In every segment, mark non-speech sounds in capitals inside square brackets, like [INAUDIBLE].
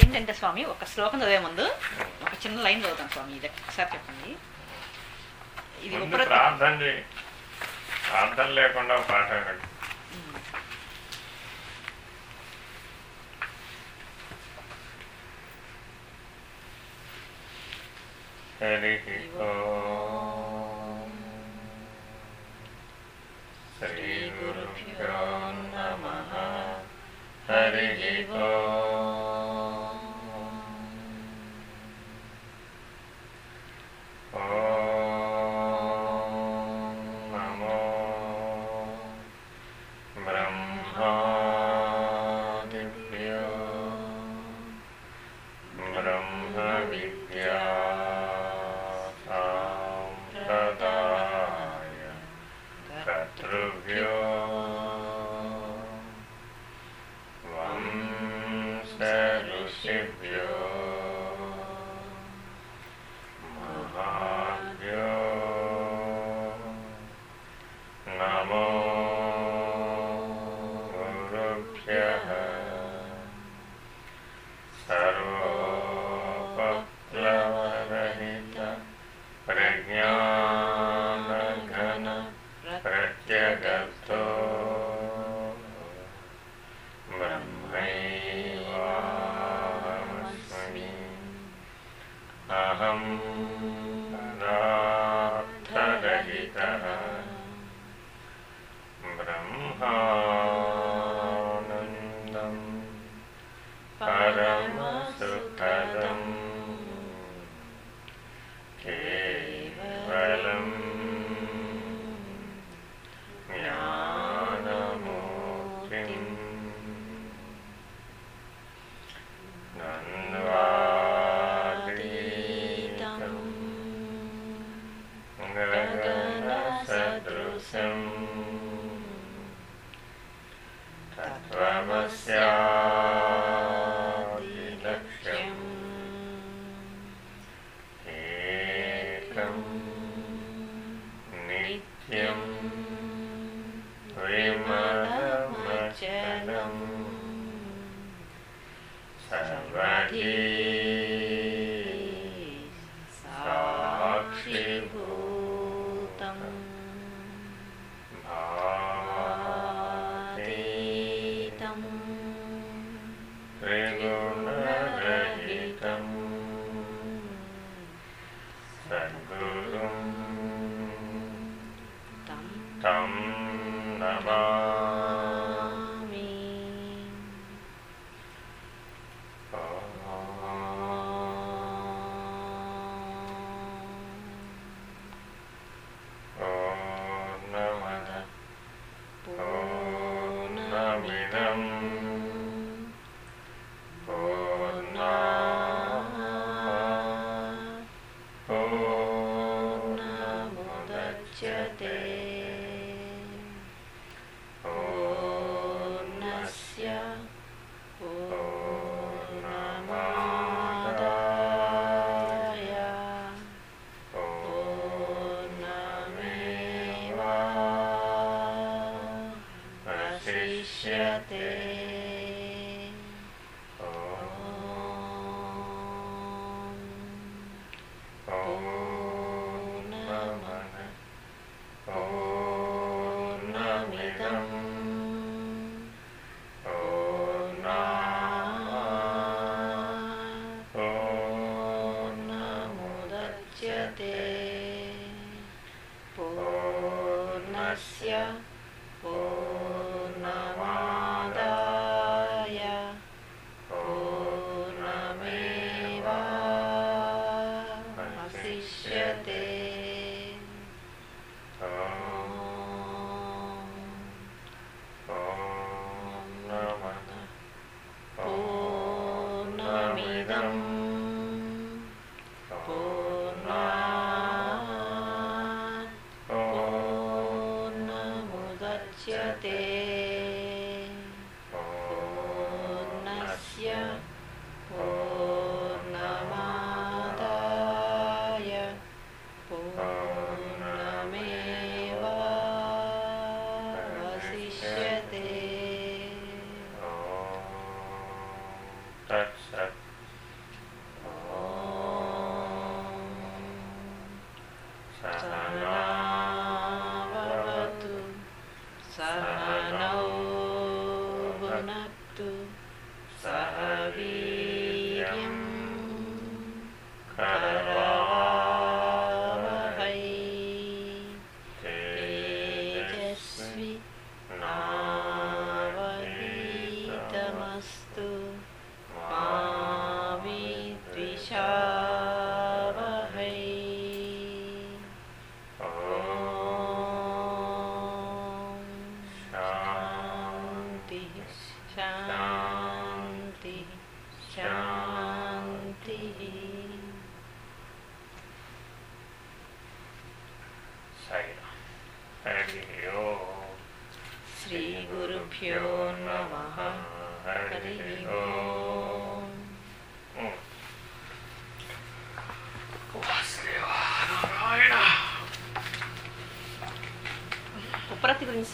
ఏంటంటే స్వామి ఒక శ్లోకం చదివే ముందు ఒక చిన్న లైన్ చదువుతాను స్వామి ఇది ఒకసారి చెప్పండి. ఇది ప్రార్థన లేకుండా పాట హరి శ్రీ గురు నమ. హరి ఓ Paraki.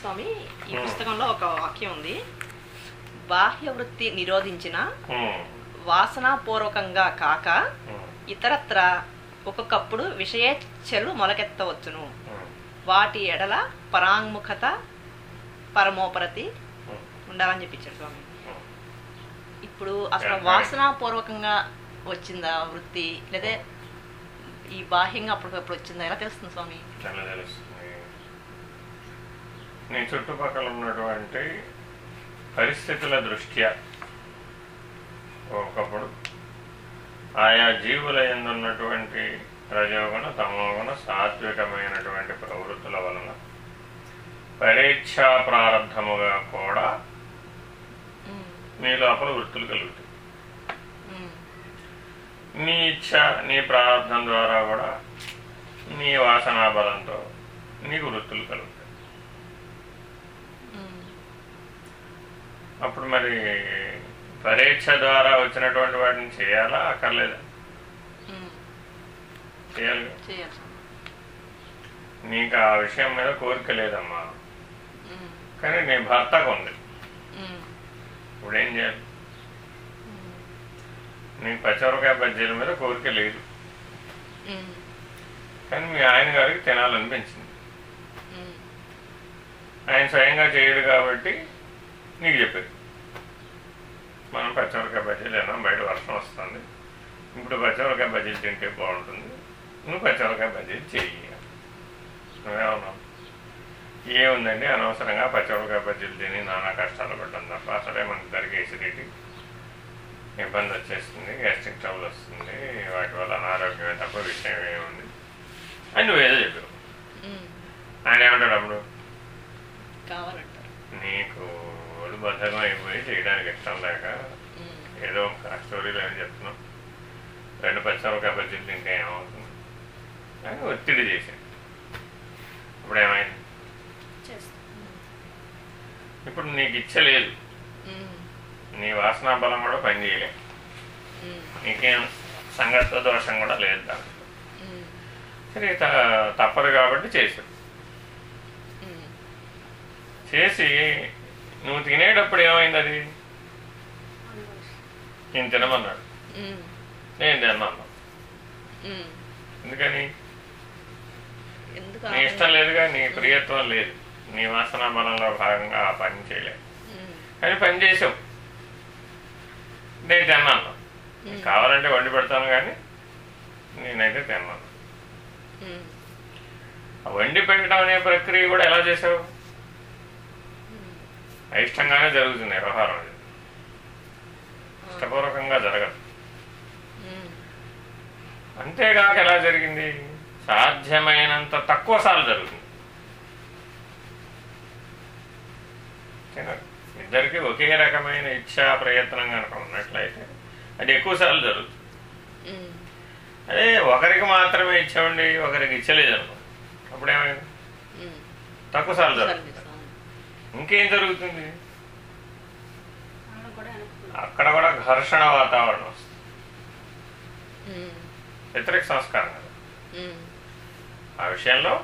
స్వామి ఈ. పుస్తకంలో ఒక వాక్యం ఉంది. బాహ్య వృత్తి నిరోధించిన వాసనాపూర్వకంగా కాక ఇతరత్ర ఒక్కొక్కప్పుడు విషయేచ్ఛలు మొలకెత్తవచ్చును. వాటి ఎడల పరాంగుఖత పరమోపరతి ఉండాలని చెప్పించాడు స్వామి. ఇప్పుడు అసలు. వాసనాపూర్వకంగా వచ్చిందా వృత్తి? లేదా ఈ బాహ్యంగా అప్పటికప్పుడు వచ్చిందా? ఎలా తెలుస్తుంది స్వామి? నీ చుట్టుపక్కల ఉన్నటువంటి పరిస్థితుల దృష్ట్యా ఒకప్పుడు ఆయా జీవుల ఎందున్నటువంటి రజోగుణ తమోగుణ సాత్వికమైనటువంటి ప్రవృత్తుల వలన పరీక్షా ప్రారంధముగా కూడా నీ లోపల వృత్తులు కలుగుతాయి. నీ ఇచ్ఛ నీ ప్రారంధం ద్వారా కూడా నీ వాసనా బలంతో నీకు వృత్తులు కలుగుతాయి ఉమ్, అప్పుడు మరి పరీక్ష ద్వారా వచ్చినటువంటి వాటిని చేయాలా అక్కర్లేదా. చేయాలి నీకు ఆ విషయం మీద కోరిక లేదమ్మా. కానీ నీ భర్తకు ఉంది. ఇప్పుడు ఏం చేయాలి నీకు పచ్చిమిరకాయ బజ్జీల మీద కోరిక లేదు. కానీ మీ ఆయన గారికి తినాలనిపించింది. ఆయన స్వయంగా చేయడు కాబట్టి నీకు చెప్పారు. మనం పచ్చిమిరకాయ బజ్జీలు తిన్నాం బయట వర్షం వస్తుంది. ఇప్పుడు పచ్చిమిరకాయ బజ్జీలు తింటే బాగుంటుంది. నువ్వు పచ్చిమిరకాయ బజ్జీలు చెయ్యి. నువ్వేమన్నావు ఏముందండి? అనవసరంగా పచ్చిమిరకాయ బజ్జీలు తిని నానా కష్టాలు పడ్డాం తప్ప అసలే మనకి దొరికే ఎసిడిటీ ఇబ్బంది వచ్చేస్తుంది గ్యాస్ట్రిక్ ట్రబుల్ వస్తుంది. వాటి వల్ల అనారోగ్యమే తప్ప విషయం ఏముంది? అని నువ్వేదో చెప్పావు. ఆయన ఏమంటాడు అప్పుడు? నీకు ఒళ్ళు బద్ధకం అయిపోయి చేయడానికి ఇష్టం లేక ఏదో ఒక స్టోరీలో ఏం చెప్తున్నాం. రెండు పచ్చిమిరకాయ బజ్జీలు తింటే ఏమవుతుంది? అని ఒత్తిడి చేశాను. ఇప్పుడు ఏమైంది? ఇప్పుడు నీకు ఇచ్చలేదు నీ వాసనా బలం కూడా పనిచేయలే నీకేం సంగత్వ దోషం కూడా లేదు దాంట్లో. సరే తప్పదు కాబట్టి ఉమ్, చేసి నువ్వు తినేటప్పుడు ఏమైంది అది? నేను తినమన్నాడు. నేను తిన్నాను. ఎందుకని? ఎందుకు నీ ఇష్టం లేదుగా నీ ప్రియత్వం లేదు. నీ వాసనా బలంలో భాగంగా ఆ పని చేయలేదు. కానీ పని చేసావు నేను తిన్నాను కావాలంటే వండి పెడతాను కానీ నేనైతే తిన్నాను వండి పెట్టడం అనే ప్రక్రియ కూడా ఎలా చేసావు అయిష్టంగానే జరుగుతుంది వ్యవహారం అది ఇష్టపూర్వకంగా జరగదు. అంతేగాక ఎలా జరిగింది? సాధ్యమైనంత తక్కువ సార్లు జరుగుతుంది? ఇద్దరికి ఒకే రకమైన ఇచ్ఛా ప్రయత్నం కనుక ఉన్నట్లయితే అది ఎక్కువ సార్లు జరుగుతుంది. అదే ఒకరికి మాత్రమే ఇచ్చామండి ఒకరికి ఇచ్చలేదు అనుకో. అప్పుడేమైంది? ఉమ్. తక్కువ సార్లు జరుగుతుంది. ఇంకేం జరుగుతుంది? అక్కడ కూడా ఘర్షణ వాతావరణం వస్తుంది. వ్యతిరేక సంస్కారం కదా. ఆ విషయంలో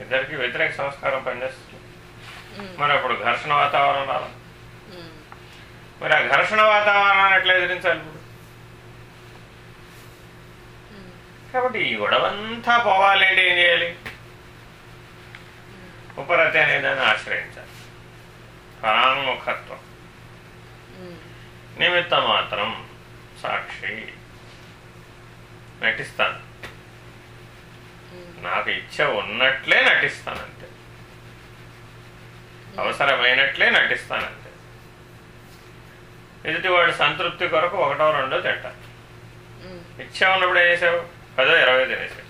ఇద్దరికి వ్యతిరేక సంస్కారం పనిచేస్తుంది. మరి అప్పుడు ఘర్షణ వాతావరణం రావాలి మరి ఆ ఘర్షణ వాతావరణాన్ని ఎట్లా ఎదిరించాలి ఇప్పుడు? కాబట్టి ఈ గొడవంతా పోవాలి అంటే ఏం చేయాలి? ఉపరతి అనే దాన్ని ఆశ్రయించాలి. పరాంగుఖత్వం ఉమ్, నిమిత్త మాత్రం సాక్షి నటిస్తాను. నాకు ఇచ్చ ఉన్నట్లే నటిస్తానంతే. అవసరమైనట్లే నటిస్తానంతే. ఎదుటివాడి సంతృప్తి కొరకు ఒకటో రెండో తింటా. ఉమ్, ఇచ్చ ఉన్నప్పుడు ఏం చేసావు? పదో ఇరవై తినేసావు.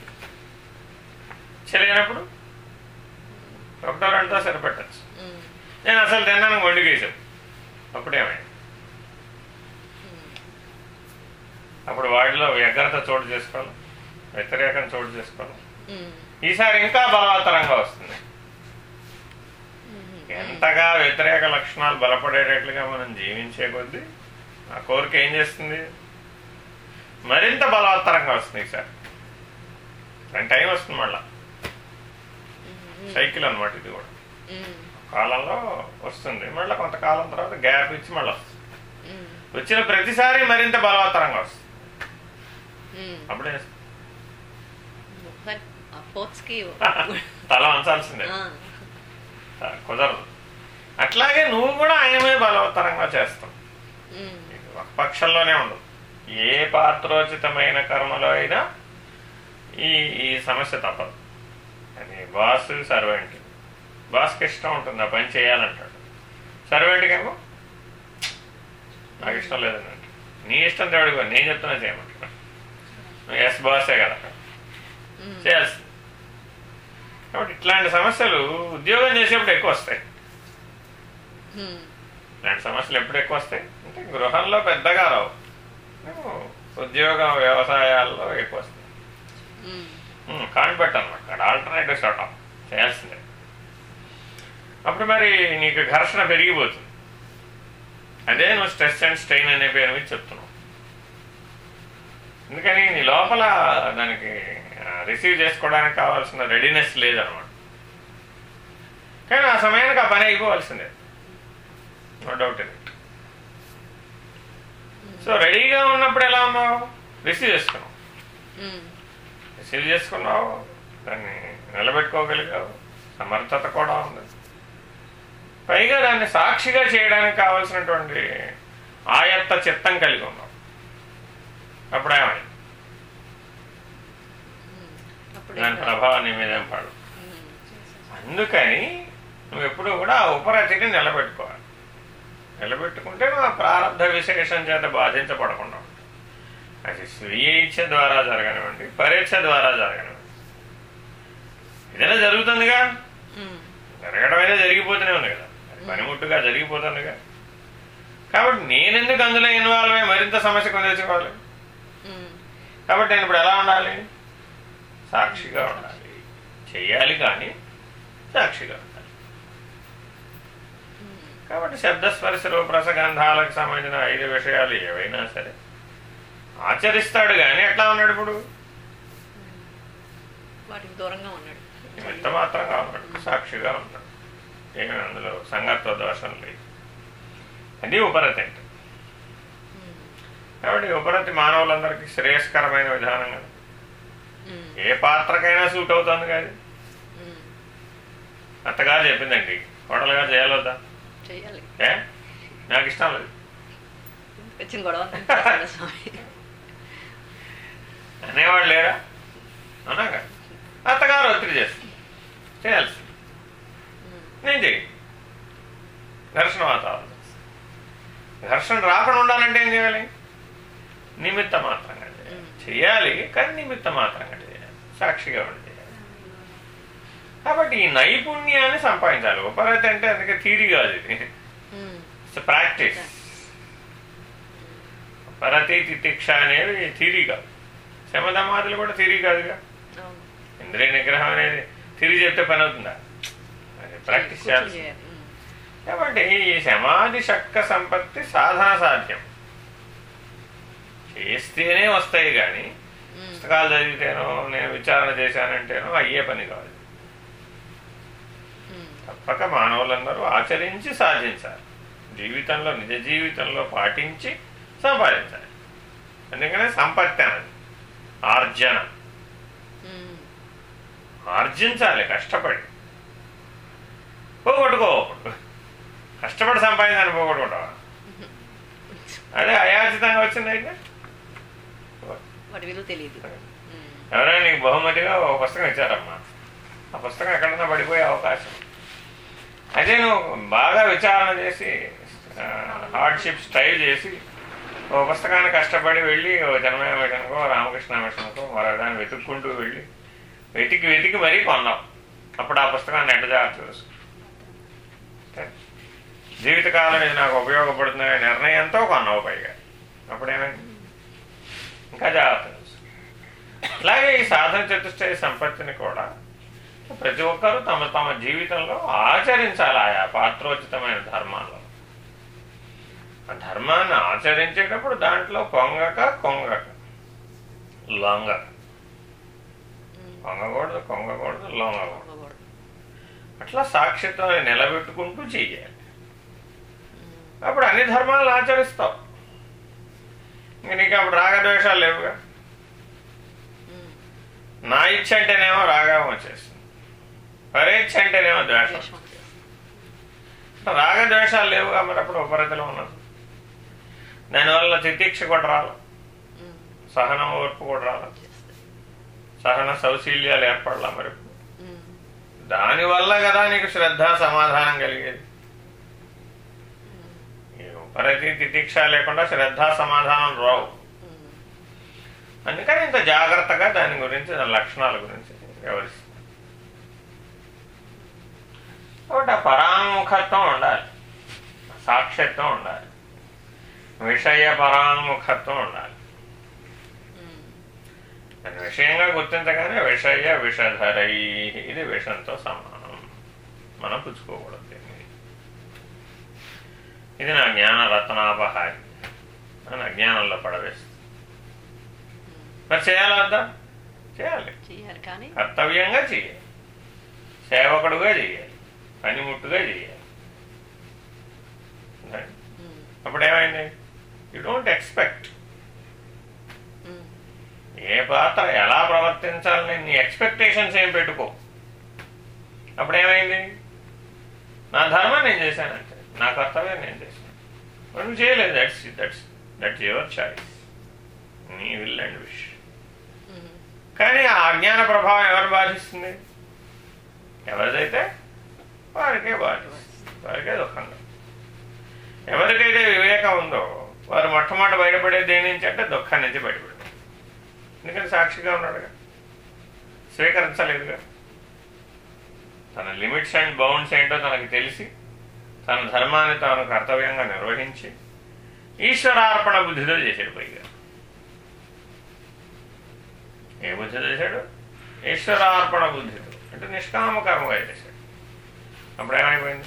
తెలియనప్పుడు ఒకటో రెండో సరిపెట్టచ్చు. నేను అసలు తిన్నాను వండికేసావు అప్పుడేమైంది అప్పుడు వాడిలో వ్యగ్రత చోటు చేసుకోవాలి వ్యతిరేకం చోటు చేసుకోవాలి. ఈసారి ఇంకా బలవత్తరంగా వస్తుంది. ఎంతగా వ్యతిరేక లక్షణాలు బలపడేటట్లుగా మనం జీవించే కొద్దీ ఆ కోరిక ఏం చేస్తుంది? మరింత బలవత్తరంగా వస్తుంది ఈసారి. దాని టైం వస్తుంది మళ్ళా. సైకిల్ అనమాట ఇది కూడా. కాలంలో వస్తుంది. మళ్ళీ కొంతకాలం తర్వాత గ్యాప్ ఇచ్చి మళ్ళీ వస్తుంది. వచ్చిన ప్రతిసారి మరింత బలవత్తరంగా వస్తుంది. అప్పుడే తల వంచాల్సిందే. ఆ, కుదరదు. అట్లాగే నువ్వు కూడా ఆయనమే బలవత్తరంగా చేస్తావు. ఒక పక్షంలోనే ఉండదు ఏ పాత్రోచితమైన కర్మలో అయినా ఈ ఈ సమస్య తప్పదు. అది బాస్ సర్వెంట్. బాస్కి ఇష్టం ఉంటుంది ఆ పని చేయాలంటాడు. సర్వెంట్కేమో నాకు ఇష్టం లేదని అంటాడు. నీ ఇష్టం దేవుడికి నేను చెప్తున్నా చేయమంటాడు. నువ్వు ఎస్ బాసే కదా చేయాల్సింది. కాబట్టి ఇట్లాంటి సమస్యలు ఉద్యోగం చేసేప్పుడు ఎక్కువ వస్తాయి. ఇలాంటి సమస్యలు ఎప్పుడు ఎక్కువ వస్తాయి? అంటే గృహంలో పెద్దగా రావు. ఉద్యోగం వ్యవసాయాల్లో ఎక్కువ వస్తాయి. కాన్పెట్ అనమాట ఆల్టర్నేటివ్ షార్ట్ ఆఫ్ చేయాల్సిందే. అప్పుడు మరి నీకు ఘర్షణ పెరిగిపోతుంది. అదే నువ్వు స్ట్రెస్ అండ్ స్ట్రెయిన్ అనే పేరు మీద చెప్తున్నావు. ఎందుకని నీ లోపల దానికి రిసీవ్ చేసుకోవడానికి కావాల్సిన రెడీనెస్ లేదనమాట. కానీ ఆ సమయానికి ఆ పని అయిపోవాల్సిందే. నో డౌట్ ఇన్ సో రెడీగా ఉన్నప్పుడు ఎలా ఉన్నావు? రిసీవ్ చేసుకున్నావు. రిసీవ్ చేసుకున్నావు. దాన్ని నిలబెట్టుకోగలిగావు. సమర్థత కూడా ఉంది. పైగా దాన్ని సాక్షిగా చేయడానికి కావలసినటువంటి ఆయత్త చిత్తం కలిగి ఉన్నావు అప్పుడేమైంది? అప్పుడు దాని ప్రభావం నీ మీద అందుకని నువ్వు ఎప్పుడూ కూడా ఆ ఉపరతిని నిలబెట్టుకోవాలి. నిలబెట్టుకుంటే నువ్వు ఆ ప్రారంభ విశేషం చేత బాధించబడకుండా. అది స్వీయ ఇచ్ఛ ద్వారా జరగనివ్వండి పరీక్ష ద్వారా జరగనివ్వండి. ఏదైనా జరుగుతుందిగా? జరగడం అయితే జరిగిపోతూనే ఉంది కదా. పనిముట్టుగా జరిగిపోతుందిగా కాబట్టి నేనెందుకు అందులో ఇన్వాల్వ్ అయ్యి మరింత సమస్య తెచ్చుకోవాలి? ఉమ్, కాబట్టి నేను ఇప్పుడు ఎలా ఉండాలి? సాక్షిగా ఉండాలి. చెయ్యాలి కానీ సాక్షిగా ఉండాలి. కాబట్టి శబ్దస్పర్శ రూపరసగంధాలకు సంబంధించిన ఐదు విషయాలు ఏవైనా సరే. ఆచరిస్తాడు కానీ ఎట్లా ఉన్నాడు ఇప్పుడు? వాటికి దూరంగా ఉన్నాడు. ఎంత మాత్రంగా ఉన్నాడు? సాక్షిగా ఉన్నాడు. ఏమి అందులో? సంగత్వ దోషం లేదు. అది ఉపరతి అంటే. కాబట్టి ఉపరతి మానవులందరికీ శ్రేయస్కరమైన విధానం కదా. ఏ పాత్రకైనా సూట్ అవుతుంది కాదు అత్తగారు చెప్పిందండి కోడలుగా చేయాలొద్దా? ఏ? నాకు ఇష్టం లేదు అనేవాళ్ళు లేరా అవునాగా అత్తగారు ఒత్తిడి చేస్తుంది. చేయాల్సింది. నేను చెయ్యి ఘర్షణ వాతావరణం. ఘర్షణ రాకుండా ఉండాలంటే ఏం చేయాలి? నిమిత్త మాత్రంగా చేయాలి. చేయాలి కానీ నిమిత్త మాత్రంగా చేయాలి. సాక్షిగా ఉండి చేయాలి కాబట్టి ఈ నైపుణ్యాన్ని సంపాదించాలి. ఉపరతి అంటే అందుకే థీరీ కాదు ఇది. ప్రాక్టీస్ పరతి తితిక్ష అనేవి థీరీ కాదు. శమధమాదులు కూడా థీరీ కాదుగా. ఇంద్రియ నిగ్రహం అనేది థీరీ చెప్తే పని అవుతుందా? ప్రాక్టీస్ చేయాల్సి చేయాలి. కాబట్టి ఈ సమాధి శక్త సంపత్తి సాధన సాధ్యం. చేస్తేనే వస్తాయి కానీ పుస్తకాలు చదివితేనో నేను విచారణ చేశానంటేనో అయ్యే పని కాదు. తప్పక మానవులందరూ ఆచరించి సాధించాలి. జీవితంలో నిజ జీవితంలో పాటించి సంపాదించాలి. అందుకనే సంపత్తి అన్నది. ఆర్జన. ఆర్జించాలి కష్టపడి. పోగొట్టుకోకూడదు కష్టపడి సంపాదించాలని పోగొట్టుకుంటావా? [LAUGHS] అదే అయాచితంగా తెలియదు. ఉమ్. ఎవరైనా నీకు బహుమతిగా ఒక పుస్తకం ఇచ్చారమ్మా. ఆ పుస్తకం ఎక్కడన్నా పడిపోయే అవకాశం. అదే నువ్వు బాగా విచారణ చేసి హార్డ్షిప్స్ ట్రై చేసి ఓ పుస్తకాన్ని కష్టపడి వెళ్ళి ఓ జనమయ మిషన్కో రామకృష్ణ మిషన్కో మరో దాన్ని వెతుక్కుంటూ వెళ్ళి వెతికి వెతికి మరీ కొన్నాం అప్పుడు ఆ పుస్తకాన్ని ఎట్ట జాగ్రత్త తెలుసు జీవితకాలం ఇది నాకు ఉపయోగపడుతుందనే నిర్ణయంతో కొన్నావు పైగా అప్పుడేమైంది ఇంకా జాగ్రత్త అలాగే ఈ సాధన చతుష్టయ సంపత్తిని కూడా ప్రతి ఒక్కరూ తమ తమ జీవితంలో ఆచరించాలి ఆయా పాత్రోచితమైన ధర్మాల్లో. ఆ ధర్మాన్ని ఆచరించేటప్పుడు దాంట్లో పొంగక కొంగక లొంగక. పొంగకూడదు కొంగకూడదు లొంగకూడదు. అట్లా సాక్షిత్వాన్ని నిలబెట్టుకుంటూ చెయ్యాలి. అప్పుడు అన్ని ధర్మాలను ఆచరిస్తావు ఇంక నీకు అప్పుడు రాగద్వేషాలు లేవుగా. నా ఇచ్చ అంటేనేమో రాగం వచ్చేస్తుంది పరేచ్ఛ అంటేనేమో ద్వేషం. రాగద్వేషాలు లేవుగా మరి అప్పుడు ఉపరితలో ఉన్నది దానివల్ల తితీక్ష కూడా ఉమ్. సహనం ఓర్పు కూడా వచ్చేస్తుంది. సహన సౌశీల్యాలు ఏర్పడలా మరి. దానివల్ల కదా నీకు శ్రద్ధ సమాధానం కలిగేది ప్రతి ఉపరతి తితీక్ష లేకుండా శ్రద్ధ సమాధానం రావు. అందుకని ఇంత జాగ్రత్తగా దాని గురించి దాని లక్షణాల గురించి వివరిస్తుంది. కాబట్టి ఆ పరాముఖత్వం ఉండాలి. సాక్షిత్వం ఉండాలి. విషయ పరాముఖత్వం ఉండాలి. ఉమ్. దాని విషయంగా గుర్తించగానే విషయ విషధరై ఇది విషంతో సమానం. మనం పుచ్చుకోకూడదు. ఇది నా జ్ఞాన రత్నాపహారి. అని అజ్ఞానంలో పడవేస్తుంది. మరి చేయాలా వద్దా? చేయాలి. కర్తవ్యంగా చేయాలి. సేవకుడుగా చేయాలి. పనిముట్టుగా చేయాలి. అప్పుడు ఏమైంది? You don't expect. ఏ పాత్ర ఎలా ప్రవర్తించాలని నీ ఎక్స్పెక్టేషన్స్ ఏం పెట్టుకో. అప్పుడు ఏమైంది? నా ధర్మం నేను చేశానంటే నా కర్తవ్యం నేను చేశాను నువ్వు చేయలేదు. That's that's that's your choice నీ విల్ అండ్ విష్. కానీ ఆ అజ్ఞాన ప్రభావం ఎవరు బాధిస్తుంది? ఎవరిదైతే? వారికే బాధిస్తుంది. వారికే దుఃఖంగా. ఎవరికైతే వివేకం ఉందో వారు మొట్టమొదటి బయటపడేది దేని నుంచి అంటే దుఃఖం నుంచి బయటపడేది. ఎందుకంటే సాక్షిగా ఉన్నాడుగా స్వీకరించలేదుగా. తన లిమిట్స్ అండ్ బౌండ్స్ ఏంటో తనకు తెలిసి తన ధర్మాన్ని తాను కర్తవ్యంగా నిర్వహించి ఈశ్వరార్పణ బుద్ధితో చేశాడు పైగా. ఏ బుద్ధితో చేశాడు? ఈశ్వరార్పణ బుద్ధితో. అంటే నిష్కామకర్మగా చేశాడు. అప్పుడు ఏమైపోయింది?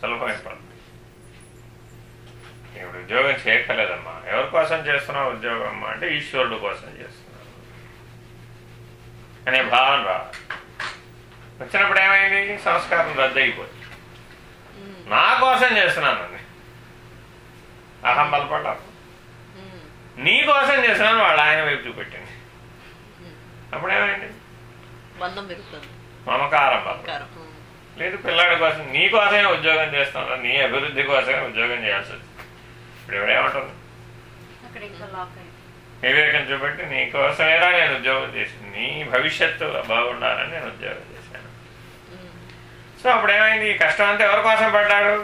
సులభమైపోయింది. ఇప్పుడు ఉద్యోగం చేయక్కర్లేదమ్మా. ఎవరి కోసం చేస్తున్నావు ఉద్యోగం? అంటే ఈశ్వరుడు కోసం చేస్తున్నావు అనే భావన రావాలి. వచ్చినప్పుడు ఏమైంది? సంస్కారం రద్దయిపోయింది. నా కోసం చేస్తున్నానండి అహం బలపడ్డా ఉమ్. నీ కోసం చేస్తున్నాను వాళ్ళు ఆయన వైపు చూపెట్టింది. అప్పుడు ఏమైంది? బంధం పెరుగుతుంది. మమకారం బలం కారం ఉమ్. లేదు పిల్లాడి కోసం నీ కోసమే ఉద్యోగం చేస్తున్నా నీ అభివృద్ధి కోసమే ఉద్యోగం చేయాల్సి వచ్చింది. ఇప్పుడు ఎవడేమంటుంది వివేకం చూపెట్టి నీ కోసమేరా నేను ఉద్యోగం చేసింది నీ భవిష్యత్తు బాగుండాలని నేను ఉద్యోగం. సో అప్పుడు ఏమైంది ఈ కష్టం అంతా ఎవరి కోసం పడ్డాడు.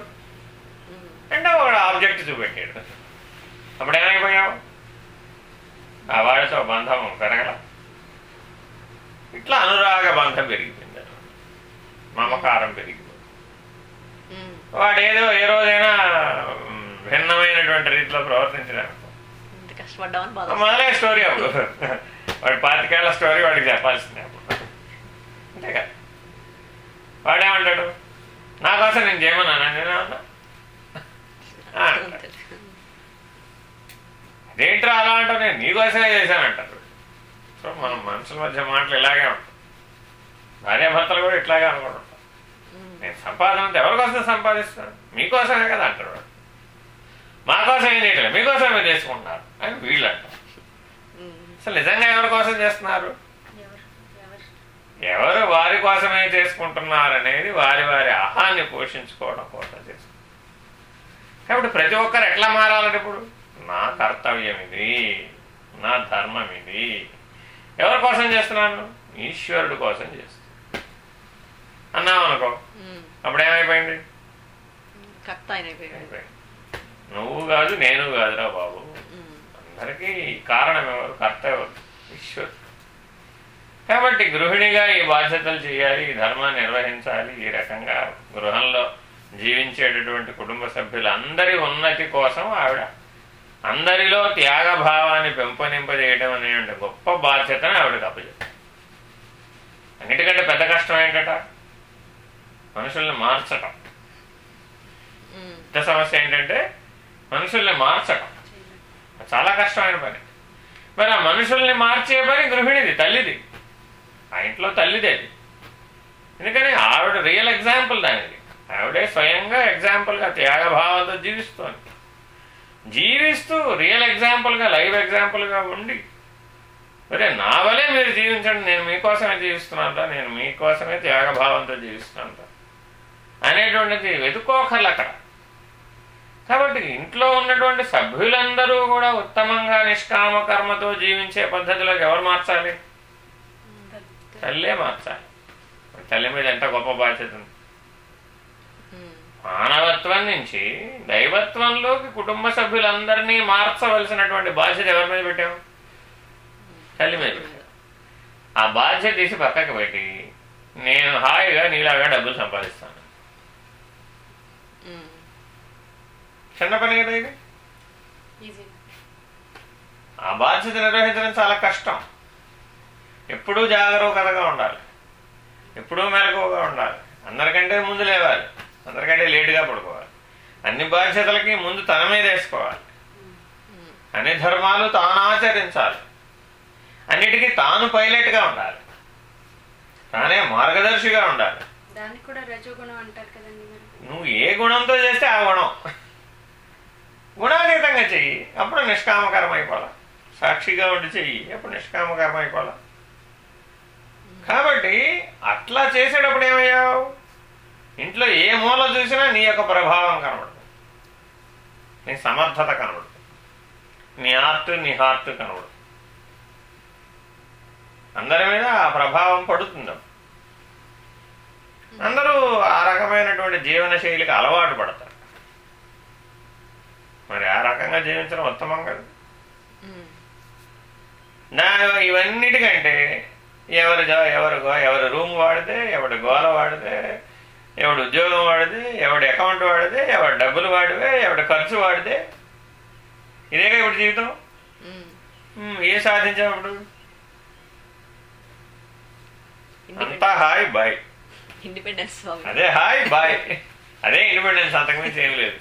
అంటే ఒకడు ఆబ్జెక్ట్ చూపెట్టాడు. అప్పుడు ఏమైపోయావు ఆ వాడితో బంధం పెరగల. ఇట్లా అనురాగ బంధం పెరిగిపోయింది మమకారం పెరిగిపోయింది. వాడు ఏదో ఏ రోజైనా భిన్నమైనటువంటి రీతిలో ప్రవర్తించడానికి. ఇంత కష్టపడ్డామని బాధ మొదలే స్టోరీ అప్పుడు. వాడి పాతికేళ్ళ స్టోరీ వాడికి చెప్పాల్సిందే అప్పుడు. అంతే కదా వాడేమంటాడు నా కోసం నేను చేయమన్నాను నేనేమన్నా అంటాడు. అదేంట్రా అలా అంటావు? నేను నీకోసమే చేశానంటారు సో మనం మనుషుల మధ్య మాటలు ఇలాగే ఉంటాం భార్యాభర్తలు కూడా ఇట్లాగే అనుకుంటాం ఉమ్. నేను సంపాదన అంతా ఎవరి కోసం సంపాదిస్తాను మీకోసమే కదా అంటారు వాడు. మా కోసం ఏం చేయట్లేదు. మీకోసం మీరు చేసుకుంటున్నారు అని వీళ్ళు అంటారు. అసలు నిజంగా ఎవరి కోసం చేస్తున్నారు? ఎవరు వారి కోసమే చేసుకుంటున్నారు అనేది వారి వారి అహాన్ని పోషించుకోవడం కోసం చేస్తున్నారు కాబట్టి ప్రతి ఒక్కరు ఎట్లా మారాలంటే ఇప్పుడు? నా కర్తవ్యం ఇది నా ధర్మం ఇది ఎవరి కోసం చేస్తున్నాను? ఈశ్వరుడు కోసం చేస్తున్నాను. అన్నావు అనుకో. ఉమ్. అప్పుడు ఏమైపోయింది కర్త ఆయన అయిపోయాడు అయిపోయింది. నువ్వు కాదు నేను కాదురా బాబు. అందరికీ కారణం ఎవరు? కర్త ఎవరు? ఈశ్వరుడు. కాబట్టి గృహిణిగా ఈ బాధ్యతలు చేయాలి ఈ ధర్మాన్ని నిర్వహించాలి. ఈ రకంగా గృహంలో జీవించేటటువంటి కుటుంబ సభ్యులందరి ఉన్నతి కోసం ఆవిడ అందరిలో త్యాగభావాన్ని పెంపొనింపజేయడం అనే గొప్ప బాధ్యతను ఆవిడకు అప్పచెప్పారు అన్నిటికంటే పెద్ద కష్టం ఏంటట? మనుషుల్ని మార్చటం. పెద్ద సమస్య ఏంటంటే మనుషుల్ని మార్చటం. చాలా కష్టమైన పని. మరి ఆ మనుషుల్ని మార్చే పని గృహిణిది తల్లిది. ఆ ఇంట్లో తల్లిదే. అది ఎందుకని? ఆవిడ రియల్ ఎగ్జాంపుల్ దానికి. ఆవిడే స్వయంగా ఎగ్జాంపుల్గా త్యాగభావంతో జీవిస్తోంది. జీవిస్తూ రియల్ ఎగ్జాంపుల్గా లైవ్ ఎగ్జాంపుల్గా ఉండి ఒరే నా వలే మీరు జీవించండి నేను మీకోసమే జీవిస్తున్నాను నేను మీకోసమే త్యాగభావంతో జీవిస్తున్నాను అనేటువంటిది వెతుక్కోకర్లు అక్కడ. కాబట్టి ఇంట్లో ఉన్నటువంటి సభ్యులందరూ కూడా ఉత్తమంగా నిష్కామ కర్మతో జీవించే పద్ధతిలోకి ఎవరు మార్చాలి? తల్లే మార్చాలి మరి తల్లి మీద ఎంత గొప్ప బాధ్యత ఉంది. మానవత్వం నుంచి దైవత్వంలోకి కుటుంబ సభ్యులందరినీ మార్చవలసినటువంటి బాధ్యత ఎవరి మీద పెట్టాం తల్లి మీద ఆ బాధ్యత తీసి పక్కకి పెట్టి నేను హాయిగా నీలాగా డబ్బులు సంపాదిస్తాను. చిన్న పని కదా ఇది? ఆ బాధ్యత నిర్వహించడం చాలా కష్టం. ఎప్పుడూ జాగరూకతగా ఉండాలి. ఎప్పుడూ మెలకువగా ఉండాలి. అందరికంటే ముందు లేవాలి. అందరికంటే లేటుగా పడుకోవాలి. అన్ని బాధ్యతలకి ముందు తన మీద వేసుకోవాలి. అన్ని ధర్మాలు తాను ఆచరించాలి. అన్నిటికీ తాను పైలట్గా ఉండాలి. తానే మార్గదర్శిగా ఉండాలి. నువ్వు ఏ గుణంతో చేస్తే ఆ గుణం? గుణాతీతంగా చెయ్యి. అప్పుడు నిష్కామకరం అయిపోవాలా సాక్షిగా ఉండి చెయ్యి. అప్పుడు నిష్కామకరం అయిపోవాలా కాబట్టి అట్లా చేసేటప్పుడు ఏమయ్యావు? ఇంట్లో ఏ మూల చూసినా నీ యొక్క ప్రభావం కనబడుతుంది. నీ సమర్థత కనబడుతుంది. నీ ఆర్ట్ నీ హార్ట్ కనబడుతుంది. అందరి మీద ఆ ప్రభావం పడుతుంది. అందరూ ఆ రకమైనటువంటి జీవన శైలికి అలవాటు పడతారు. మరి ఆ రకంగా జీవించడం ఉత్తమం కదా. దాని ఇవన్నిటికంటే ఎవరు ఎవరు గో- ఎవరి రూమ్ వాడితే ఎవడి గోల వాడితే ఎవడు ఉద్యోగం వాడితే ఎవడి అకౌంట్ వాడితే ఎవడి డబ్బులు వాడితే ఎవడి ఖర్చు వాడితే ఇదేగా ఇప్పుడు జీవితం? ఏం ఇప్పుడు? ఇండిపెండెన్స్ అంతా హాయ్ బాయ్. ఇండిపెండెన్స్ అదే హాయ్ బాయ్. అదే ఇండిపెండెన్స్ అంతకుమించి ఏం లేదు.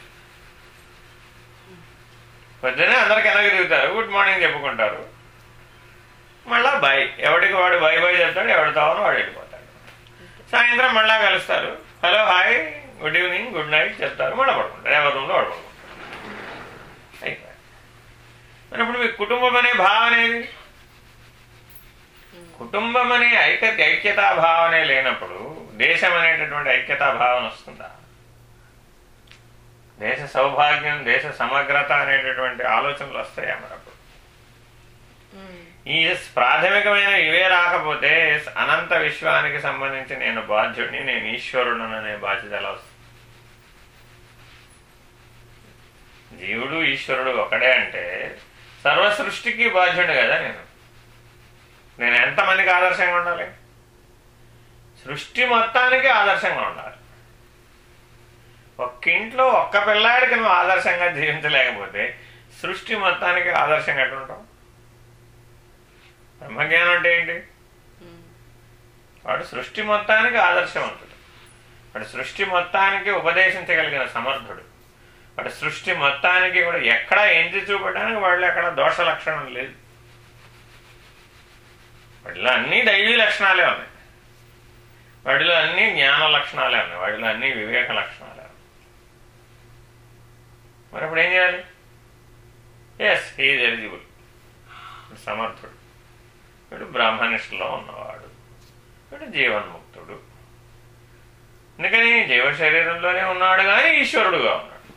పొద్దునే అందరికి వెనక్కి దిగుతారు గుడ్ మార్నింగ్ చెప్పుకుంటారు. మళ్ళా బాయ్. ఎవడికి వాడు బాయ్ బాయ్ చెప్తాడు ఎవడు తావను వాడు వెళ్ళిపోతాడు. సాయంత్రం మళ్ళా కలుస్తారు. Hello hi good evening good night చెప్తారు. మళ్ళీ పడుకుంటారు. ఎవరి రూమ్లో వాడు పడుకుంటారు అయిపోయింది. మరి ఇప్పుడు మీ కుటుంబం అనే భావన ఏది? కుటుంబం అనే ఐక్యత ఐక్యతా భావనే లేనప్పుడు దేశం అనేటటువంటి ఐక్యతా భావన వస్తుందా? దేశ సౌభాగ్యం దేశ సమగ్రత అనేటటువంటి ఆలోచనలు వస్తాయా మరప్పుడు? ఈ ప్రాథమికమైన ఇవే రాకపోతే అనంత విశ్వానికి సంబంధించి నేను బాధ్యుడిని నేను ఈశ్వరుడు అనే బాధ్యత ఎలా వస్తుంది? జీవుడు ఈశ్వరుడు ఒకడే అంటే సర్వ సృష్టికి బాధ్యుడు కదా నేను. నేను ఎంతమందికి ఆదర్శంగా ఉండాలి? సృష్టి మొత్తానికి ఆదర్శంగా ఉండాలి. ఒక్క ఇంట్లో ఒక్క పిల్లాడికి నువ్వు ఆదర్శంగా జీవించలేకపోతే సృష్టి మొత్తానికి ఆదర్శంగా ఎట్లుంటావు బ్రహ్మజ్ఞానం అంటే ఏంటి? వాడు సృష్టి మొత్తానికి ఆదర్శవంతుడు. వాడు సృష్టి మొత్తానికి ఉపదేశించగలిగిన సమర్థుడు. వాడు సృష్టి మొత్తానికి కూడా ఎక్కడా ఎంచి చూపడానికి వాళ్ళు ఎక్కడ దోష లక్షణం లేదు. వాటిలో అన్ని దైవీ లక్షణాలే ఉన్నాయి. వాటిలో అన్ని జ్ఞాన లక్షణాలే ఉన్నాయి. వాటిలో అన్ని వివేక లక్షణాలే ఉన్నాయి. మరి ఇప్పుడు ఏం చేయాలి? ఎస్ హీఈ్ ఎలిజిబుల్ సమర్థుడు. వీడు బ్రాహ్మణిష్లో ఉన్నవాడు. వీడు జీవన్ముక్తుడు. అందుకని జీవ శరీరంలోనే ఉన్నాడు కానీ ఈశ్వరుడుగా ఉన్నాడు.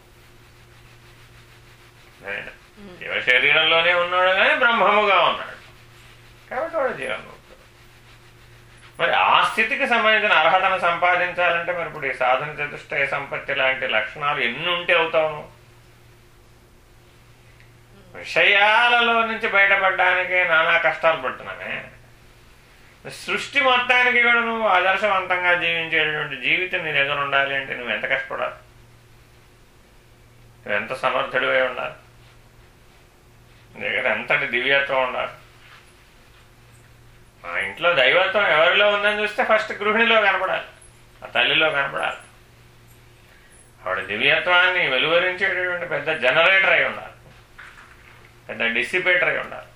జీవ శరీరంలోనే ఉన్నాడు కానీ బ్రహ్మముగా ఉన్నాడు. కాబట్టి వాడు జీవన్ముక్తుడు. మరి ఆ స్థితికి సంబంధించిన అర్హతను సంపాదించాలంటే మరి ఇప్పుడు ఈ సాధన చతుష్టయ సంపత్తి లాంటి లక్షణాలు ఎన్ని ఉంటే అవుతావు నువ్వు? విషయాలలో నుంచి బయటపడడానికి నానా కష్టాలు పడుతున్నానే సృష్టి మొత్తానికి కూడా నువ్వు ఆదర్శవంతంగా జీవించేటటువంటి జీవితం నీ దగ్గర ఉండాలి అంటే నువ్వు ఎంత కష్టపడాలి? నువ్వు ఎంత సమర్థుడివై ఉండాలి? నీ దగ్గర ఎంతటి దివ్యత్వం ఉండాలి? మా ఇంట్లో దైవత్వం ఎవరిలో ఉందని చూస్తే ఫస్ట్ గృహిణిలో కనపడాలి ఆ తల్లిలో కనపడాలి. ఆవిడ దివ్యత్వాన్ని వెలువరించేటటువంటి పెద్ద జనరేటర్ అయి ఉండాలి. పెద్ద డిసిపేటర్ అయి ఉండాలి.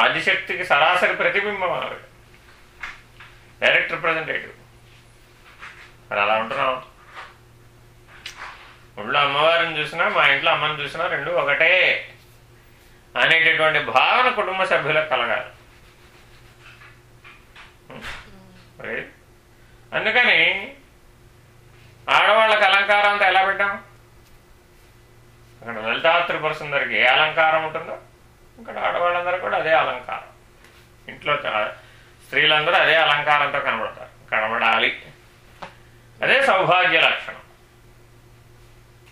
ఆదిశక్తికి సరాసరి ప్రతిబింబం ఆవిడ డైరెక్ట్ రిప్రజెంటేటివ్ మరి అలా ఉంటున్నాం. ఊళ్ళో అమ్మవారిని చూసినా మా ఇంట్లో అమ్మని చూసినా రెండు ఒకటే అనేటటువంటి భావన కుటుంబ సభ్యులకు కలగాలి. అందుకని ఆడవాళ్ళకి అలంకారం అంతా ఎలా పెట్టాం? అక్కడ లలితా త్రిపుర ఏ అలంకారం ఉంటుందో ఇక్కడ ఆడవాళ్ళందరూ కూడా అదే అలంకారం. ఇంట్లో స్త్రీలందరూ అదే అలంకారంతో కనబడతారు. కనబడాలి. అదే సౌభాగ్య లక్షణం.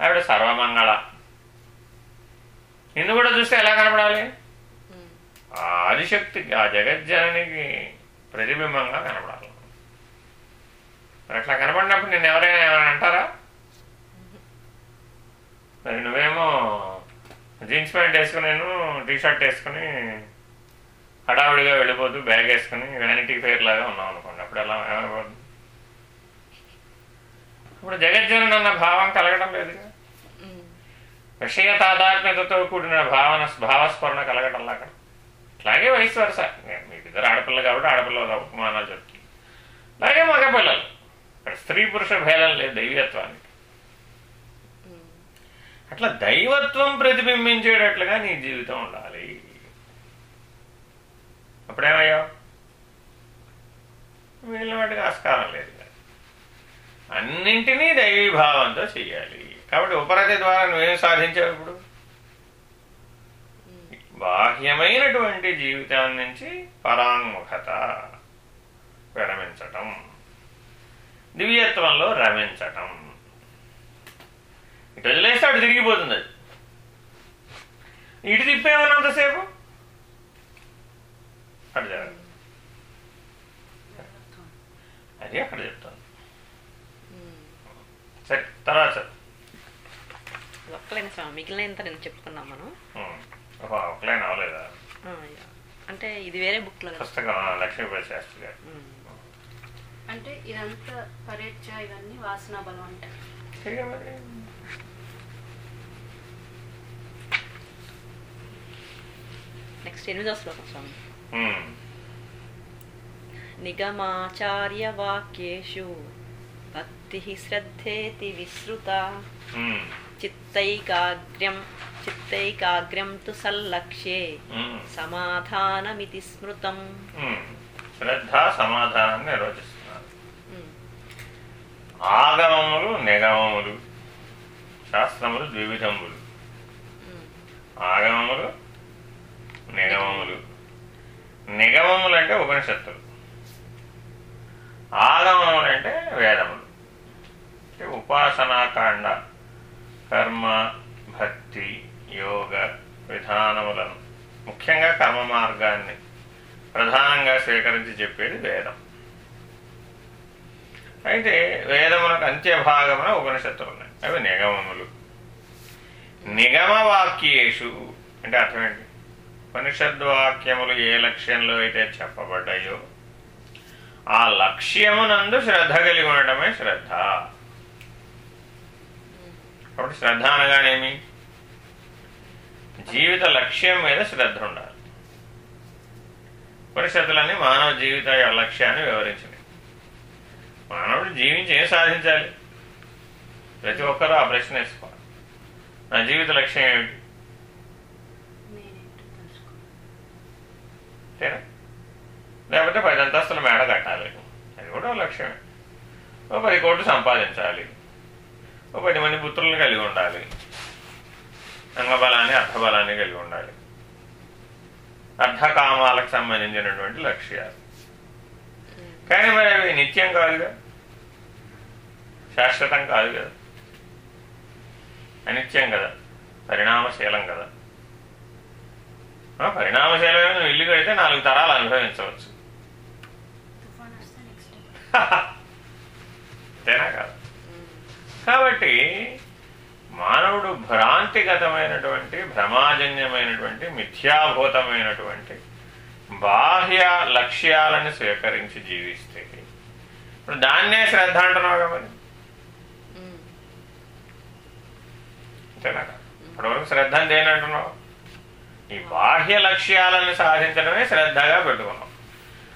ఆవిడ సర్వమంగళ. నిన్ను కూడా చూస్తే ఎలా కనబడాలి? ఆ ఆదిశక్తికి ఆ జగజ్జననికి ప్రతిబింబంగా కనబడాలి. మరి అట్లా కనబడినప్పుడు నేను ఎవరైనా ఏమైనా అంటారా? మరి నువ్వేమో జీన్స్ ప్యాంట్ వేసుకుని నేను టీ షర్ట్ వేసుకుని హడావుడిగా వెళ్ళిపోతూ బ్యాగ్ వేసుకుని వ్యానిటీ ఫేర్ లాగా ఉన్నాం అనుకోండి. అప్పుడు ఎలా ఏమైపోతుంది ఇప్పుడు జగజ్జనన్ అన్న భావం కలగడం లేదు విషయ తాదాత్మ్యతతో కూడిన భావన భావస్మరణ కలగడం లాగా. అలాగే వయసు వరుస. నేను మీకు ఇద్దరు ఆడపిల్ల కాబట్టి ఆడపిల్ల ఉపమానాలు చెప్తుంది అలాగే మగపిల్లలు. ఇక్కడ స్త్రీ పురుష భేదం లేదు దైవత్వానికి అట్లా దైవత్వం ప్రతిబింబించేటట్లుగా నీ జీవితం ఉండాలి. అప్పుడేమయ్యావు వీళ్ళ వాటికి ఆస్కారం లేదు అన్నింటినీ దైవీభావంతో చెయ్యాలి. కాబట్టి ఉపరతి ద్వారా నువ్వేం సాధించావు ఇప్పుడు? బాహ్యమైనటువంటి జీవితాన్ని నుంచి పరాంగుఖత విరమించటం. దివ్యత్వంలో రమించటం. ఇటు వదిలేస్తే అటు తిరిగిపోతుంది అది. ఇటు తిప్పేమన్నంతసేపు అటు జరగదు అది అక్కడ చెప్తాను సరే తర్వాత. ఒక్కలైన స్వామి మిగిలినంత నేను చెప్పుకున్నాం మనం. ఒకలైన అవలేదా. అంటే ఇది వేరే బుక్లో కదా. పుస్తకం లక్ష్మీపతి శాస్త్రి గారు. అంటే ఇదంతా పరీక్ష ఇవన్నీ వాసనా బలం అంటారు సరిగా మరి. నెక్స్ట్ ఎనిమిదో శ్లోకం స్వామి ఉం. నిగమాచార్యవాక్యేషు భక్తి శ్రద్ధేతి విశ్రుత. చిత్తైకాగ్ర్యం చిత్తైకాగ్ర్యం తు సల్లక్ష్యే. సమాధానమితి స్మృతం. శ్రద్ధ సమాధానాన్ని నిర్వచిస్తున్నారు. ఆగమములు నిగమములు శాస్త్రములు ద్వివిధములు ఉమ్. ఆగమములు నిగమములు. నిగమములు అంటే ఉపనిషత్తులు ఆగమములు అంటే వేదములు ఉపాసనాకాండ కర్మ భక్తి యోగ విధానములను. ముఖ్యంగా కర్మ మార్గాన్ని ప్రధానంగా స్వీకరించి చెప్పేది వేదం. అయితే వేదములకు అంత్యభాగమున ఉపనిషత్తులు ఉన్నాయి అవి నిగమములు. నిగమవాక్యేషు అంటే అర్థం ఏంటి? ఉపనిషద్వాక్యములు ఏ లక్ష్యంలో అయితే చెప్పబడ్డాయో ఆ లక్ష్యమునందు శ్రద్ధ కలిగి ఉండటమే శ్రద్ధ. కాబట్టి శ్రద్ధ అనగానేమి? జీవిత లక్ష్యం మీద శ్రద్ధ ఉండాలి. ఉపనిషత్తులన్నీ మానవ జీవిత లక్ష్యాన్ని వివరించినాయి మానవుడు జీవించి ఏం సాధించాలి? ప్రతి ఒక్కరూ ఆ ప్రశ్న వేసుకోవాలి. నా జీవిత లక్ష్యం ఏమిటి? అంతేనా? లేకపోతే పది అంతస్తుల మేడ కట్టాలి. అది కూడా లక్ష్యమే. ఓ పది కోట్లు సంపాదించాలి. ఓ పది మంది పుత్రులను కలిగి ఉండాలి. అంగబలాన్ని అర్థబలాన్ని కలిగి ఉండాలి. అర్థకామాలకు సంబంధించినటువంటి లక్ష్యాలు. కానీ మరి అవి నిత్యం కాదుగా శాశ్వతం కాదు కదా. అనిత్యం కదా. పరిణామశీలం కదా. పరిణామశీలమైన నువ్వు ఇల్లు కడితే నాలుగు తరాలు అనుభవించవచ్చు. అంతేనా కదా? కాబట్టి మానవుడు భ్రాంతిగతమైనటువంటి భ్రమాజన్యమైనటువంటి మిథ్యాభూతమైనటువంటి బాహ్య లక్ష్యాలను స్వీకరించి జీవిస్తే ఇప్పుడు దాన్నే శ్రద్ధ అంటున్నావు కదా. అంతేనా కదా? ఇప్పటివరకు శ్రద్ధ అంటే ఏంటంటున్నావు ఈ బాహ్య లక్ష్యాలను సాధించడమే శ్రద్ధగా పెట్టుకున్నాం.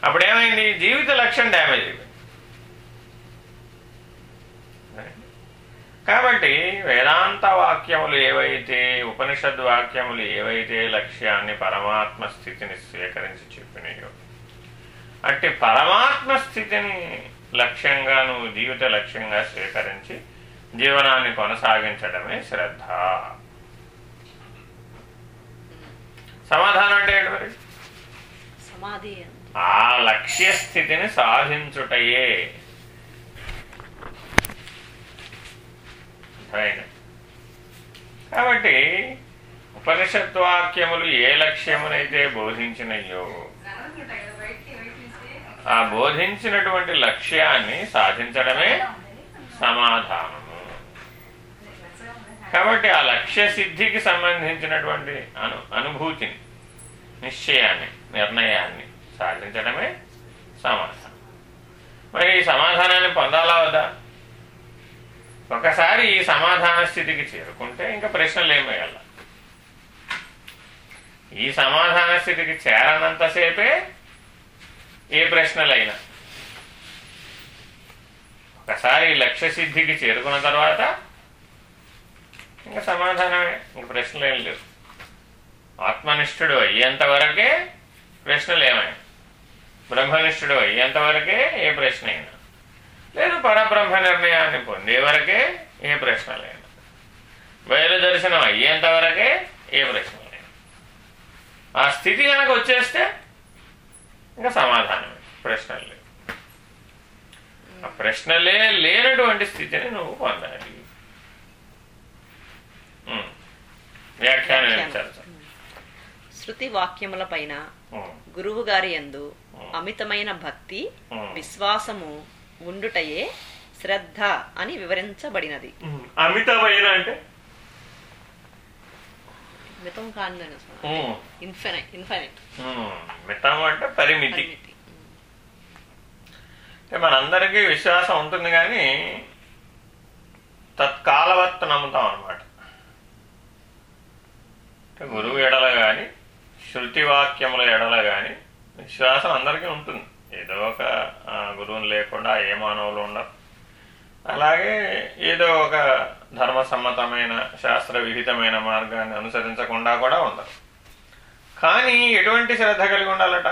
అప్పుడు ఏమైంది జీవిత లక్ష్యం డ్యామేజ్ అయిపోయింది. కాబట్టి వేదాంత వాక్యములు ఏవైతే ఉపనిషద్ వాక్యములు ఏవైతే లక్ష్యాన్ని పరమాత్మ స్థితిని స్వీకరించి చెప్పినాయో అంటే పరమాత్మ స్థితిని లక్ష్యంగా నువ్వు జీవిత లక్ష్యంగా స్వీకరించి జీవనాన్ని కొనసాగించడమే శ్రద్ధ. సమాధానం అంటే ఏంటి మరి? సమాధి ఆ లక్ష్య స్థితిని సాధించుటయే? కాబట్టి ఉపనిషత్వాక్యములు ఏ లక్ష్యమునైతే బోధించినయో ఆ బోధించినటువంటి లక్ష్యాన్ని సాధించడమే సమాధానము కాబట్టి ఆ లక్ష్య సిద్ధికి సంబంధించినటువంటి అను అనుభూతిని నిశ్చయాన్ని నిర్ణయాన్ని సాధించడమే సమాధానం. మరి ఈ సమాధానాన్ని పొందాలా వద్దా? ఒకసారి ఈ సమాధాన స్థితికి చేరుకుంటే ఇంకా ప్రశ్నలు ఏమేయాల ఈ సమాధాన స్థితికి చేరనంతసేపే ఏ ప్రశ్నలైనా. ఒకసారి లక్ష్య సిద్ధికి చేరుకున్న తర్వాత ఇంకా సమాధానమే. ఇంక ప్రశ్నలు ఏం లేవు. ఆత్మనిష్ఠుడు అయ్యేంత వరకే ప్రశ్నలు ఏమైనా బ్రహ్మనిష్ఠుడు అయ్యేంత వరకే ఏ ప్రశ్న అయినా లేదు పరబ్రహ్మ నిర్ణయాన్ని పొందే వరకే ఏ ప్రశ్నలైనా. బయలుదర్శనం అయ్యేంత వరకే ఏ ప్రశ్నలైనా. ఆ స్థితి కనుక వచ్చేస్తే ఇంకా సమాధానమే. ప్రశ్నలు లేవు. ఆ ప్రశ్నలే లేనటువంటి స్థితిని నువ్వు పొందాలి. వ్యాఖ్యానం శృతి వాక్యముల పైన. గురువు గారి యందు అమితమైన భక్తి. విశ్వాసము ఉండుటయే శ్రద్ధ అని వివరించబడినది. అమితమైన అంటే? మితం కాని ఉమ్. ఇన్ఫినైట్. మితం అంటే పరిమితి. మనందరికీ విశ్వాసం ఉంటుంది కానీ తత్కాలవత్తు నమ్ముతాం అనమాట గురువు ఎడల కానీ శృతి వాక్యముల ఎడల కానీ విశ్వాసం అందరికీ ఉంటుంది. ఏదో ఒక గురువుని లేకుండా ఏ మానవులు ఉండరు. అలాగే ఏదో ఒక ధర్మసమ్మతమైన శాస్త్ర విహితమైన మార్గాన్ని అనుసరించకుండా కూడా ఉండరు. కానీ ఎటువంటి శ్రద్ధ కలిగి ఉండాలట?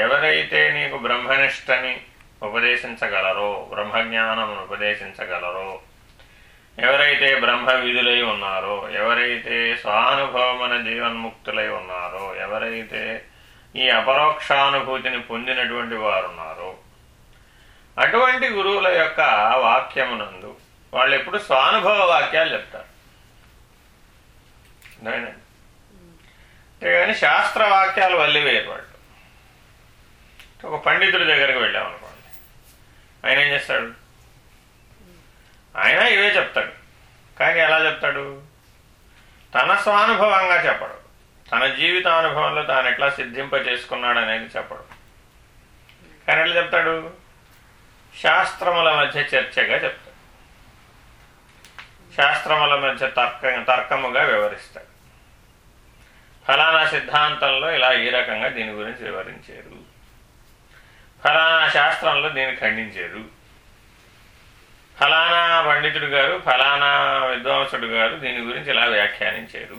ఎవరైతే నీకు బ్రహ్మనిష్టని ఉపదేశించగలరో బ్రహ్మజ్ఞానమును ఉపదేశించగలరో ఎవరైతే బ్రహ్మ విధులై ఉన్నారో ఎవరైతే స్వానుభవమైన జీవన్ముక్తులై ఉన్నారో ఎవరైతే ఈ అపరోక్షానుభూతిని పొందినటువంటి వారు ఉన్నారో అటువంటి గురువుల యొక్క వాక్యమునందు వాళ్ళు ఎప్పుడు స్వానుభవ వాక్యాలు చెప్తారు. అంతేగాని? శాస్త్ర వాక్యాలు వల్లివేరు వాళ్ళు. ఒక పండితుడి దగ్గరికి వెళ్ళామనుకోండి. ఆయన ఏం చేస్తాడు? ఆయన ఇవే చెప్తాడు. కానీ ఎలా చెప్తాడు? తన స్వానుభవంగా చెప్పడు. తన జీవితానుభవంలో తాను ఎట్లా సిద్ధింప చేసుకున్నాడు అనేది చెప్పడు. కానీ ఎట్లా చెప్తాడు? శాస్త్రముల మధ్య చర్చగా చెప్తాడు. శాస్త్రముల మధ్య తర్క తర్కముగా వివరిస్తాడు. ఫలానా సిద్ధాంతంలో ఇలా ఈ రకంగా దీని గురించి వివరించారు. ఫలానా శాస్త్రంలో దీన్ని ఖండించారు. పండితుడు గారు ఫలానా విద్వాంసుడు గారు దీని గురించి ఇలా వ్యాఖ్యానించారు?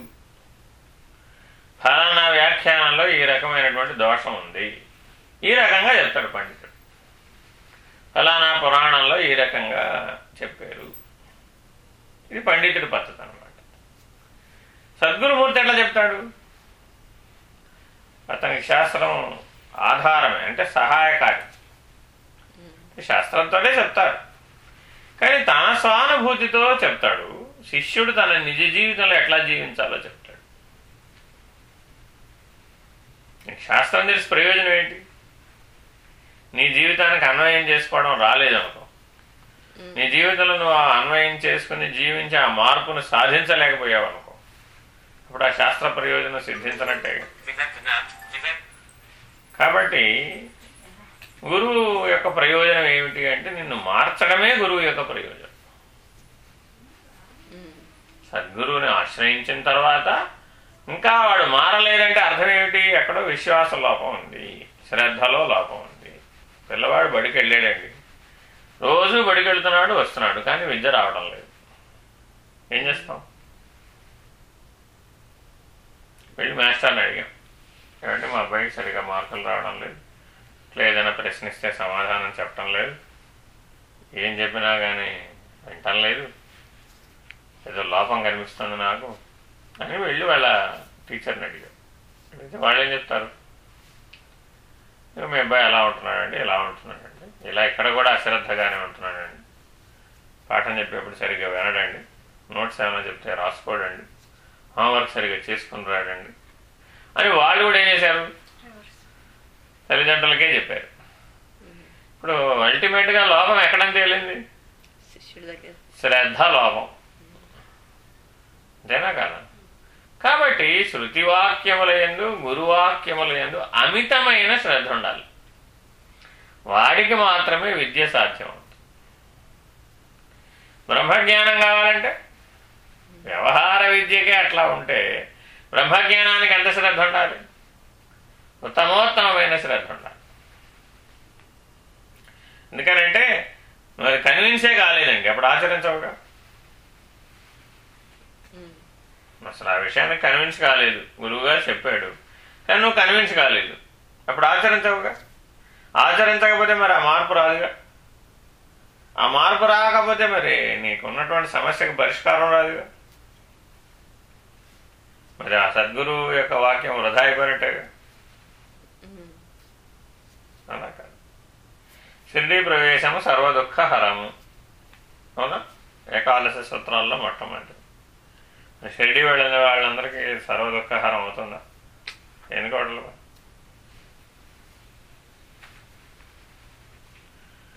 ఫలానా వ్యాఖ్యానంలో ఈ రకమైనటువంటి దోషం ఉంది. ఈ రకంగా చెప్తాడు పండితుడు. ఫలానా పురాణంలో ఈ రకంగా చెప్పారు. ఇది పండితుడి పద్ధతి అనమాట సద్గురుమూర్తి ఎట్లా చెప్తాడు? అతనికి శాస్త్రం ఆధారమే అంటే సహాయకారి. శాస్త్రంతోనే చెప్తాడు కానీ తన స్వానుభూతితో చెప్తాడు. శిష్యుడు తన నిజ జీవితంలో ఎట్లా జీవించాలో చెప్తాడు. శాస్త్రం తెలిసి ప్రయోజనం ఏంటి? నీ జీవితానికి అన్వయం చేసుకోవడం రాలేదనుకో. నీ జీవితంలో నువ్వు ఆ అన్వయం చేసుకుని జీవించి ఆ మార్పును సాధించలేకపోయావు అనుకో అప్పుడు ఆ శాస్త్ర ప్రయోజనం సిద్ధించినట్టే. కాబట్టి గురువు యొక్క ప్రయోజనం ఏమిటి అంటే నిన్ను మార్చడమే గురువు యొక్క ప్రయోజనం. సద్గురువుని ఆశ్రయించిన తర్వాత ఇంకా వాడు మారలేదంటే అర్థం ఏమిటి? ఎక్కడో విశ్వాస లోపం ఉంది శ్రద్ధలో లోపం ఉంది. పిల్లవాడు బడికి వెళ్ళాడండి. రోజు బడికి వెళ్తున్నాడు వస్తున్నాడు కానీ విద్య రావడం లేదు. ఏం చేస్తాం? వెళ్ళి మాస్టర్ని అడిగాం. ఏమంటే మా అబ్బాయికి సరిగా మార్కులు రావడం లేదు. ఇట్లా ఏదైనా ప్రశ్నిస్తే సమాధానం చెప్పడం లేదు. ఏం చెప్పినా కానీ వింటం లేదు. ఏదో లోపం కనిపిస్తుంది నాకు అని వెళ్ళి వాళ్ళ టీచర్ని అడిగారు. అడిగితే వాళ్ళు ఏం చెప్తారు? మీ అబ్బాయి ఎలా ఉంటున్నాడండి ఇలా ఉంటున్నాడండి ఇలా ఇక్కడ కూడా అశ్రద్ధగానే ఉంటున్నాడండి. పాఠం చెప్పేప్పుడు సరిగ్గా వినడండి. నోట్స్ ఏమైనా చెప్తే రాసుకోడండి. హోంవర్క్ సరిగ్గా చేసుకుని రాడండి. అని వాళ్ళు కూడా ఏం చేశారు? తల్లిదండ్రులకే చెప్పారు. ఇప్పుడు అల్టిమేట్గా లోపం ఎక్కడని తేలింది? శ్రద్ధ లోపం. అంతేనా కదా? కాబట్టి శృతివాక్యముల ఎందు గురువాక్యముల ఎందు అమితమైన శ్రద్ధ ఉండాలి. వాడికి మాత్రమే విద్య సాధ్యం అవుతుంది బ్రహ్మజ్ఞానం కావాలంటే? వ్యవహార విద్యకే అట్లా ఉంటే బ్రహ్మజ్ఞానానికి ఎంత శ్రద్ధ ఉండాలి? ఉత్తమోత్తమైన శ్రద్ధ ఉండాలి ఎందుకనంటే మరి కన్విన్సే కాలేదండి. అప్పుడు ఆచరించవుగా? అసలు ఆ విషయానికి కన్విన్స్ కాలేదు. గురువుగారు చెప్పాడు. కానీ నువ్వు కన్విన్స్ కాలేదు. అప్పుడు ఆచరించవుగా? ఆచరించకపోతే మరి ఆ మార్పు రాదుగా? ఆ మార్పు రాకపోతే మరి నీకు ఉన్నటువంటి సమస్యకు పరిష్కారం రాదుగా? మరి ఆ సద్గురువు యొక్క వాక్యం వృధా అయిపోయినట్టేగా? అలా కాదు షిర్డీ ప్రవేశము సర్వ దుఃఖహరము అవునా? ఏకాదశి సూత్రాల్లో మొట్టమొదటి. షిరిడి వెళ్ళిన వాళ్ళందరికీ సర్వ దుఃఖహరం అవుతుందా ఎందుకోవడలు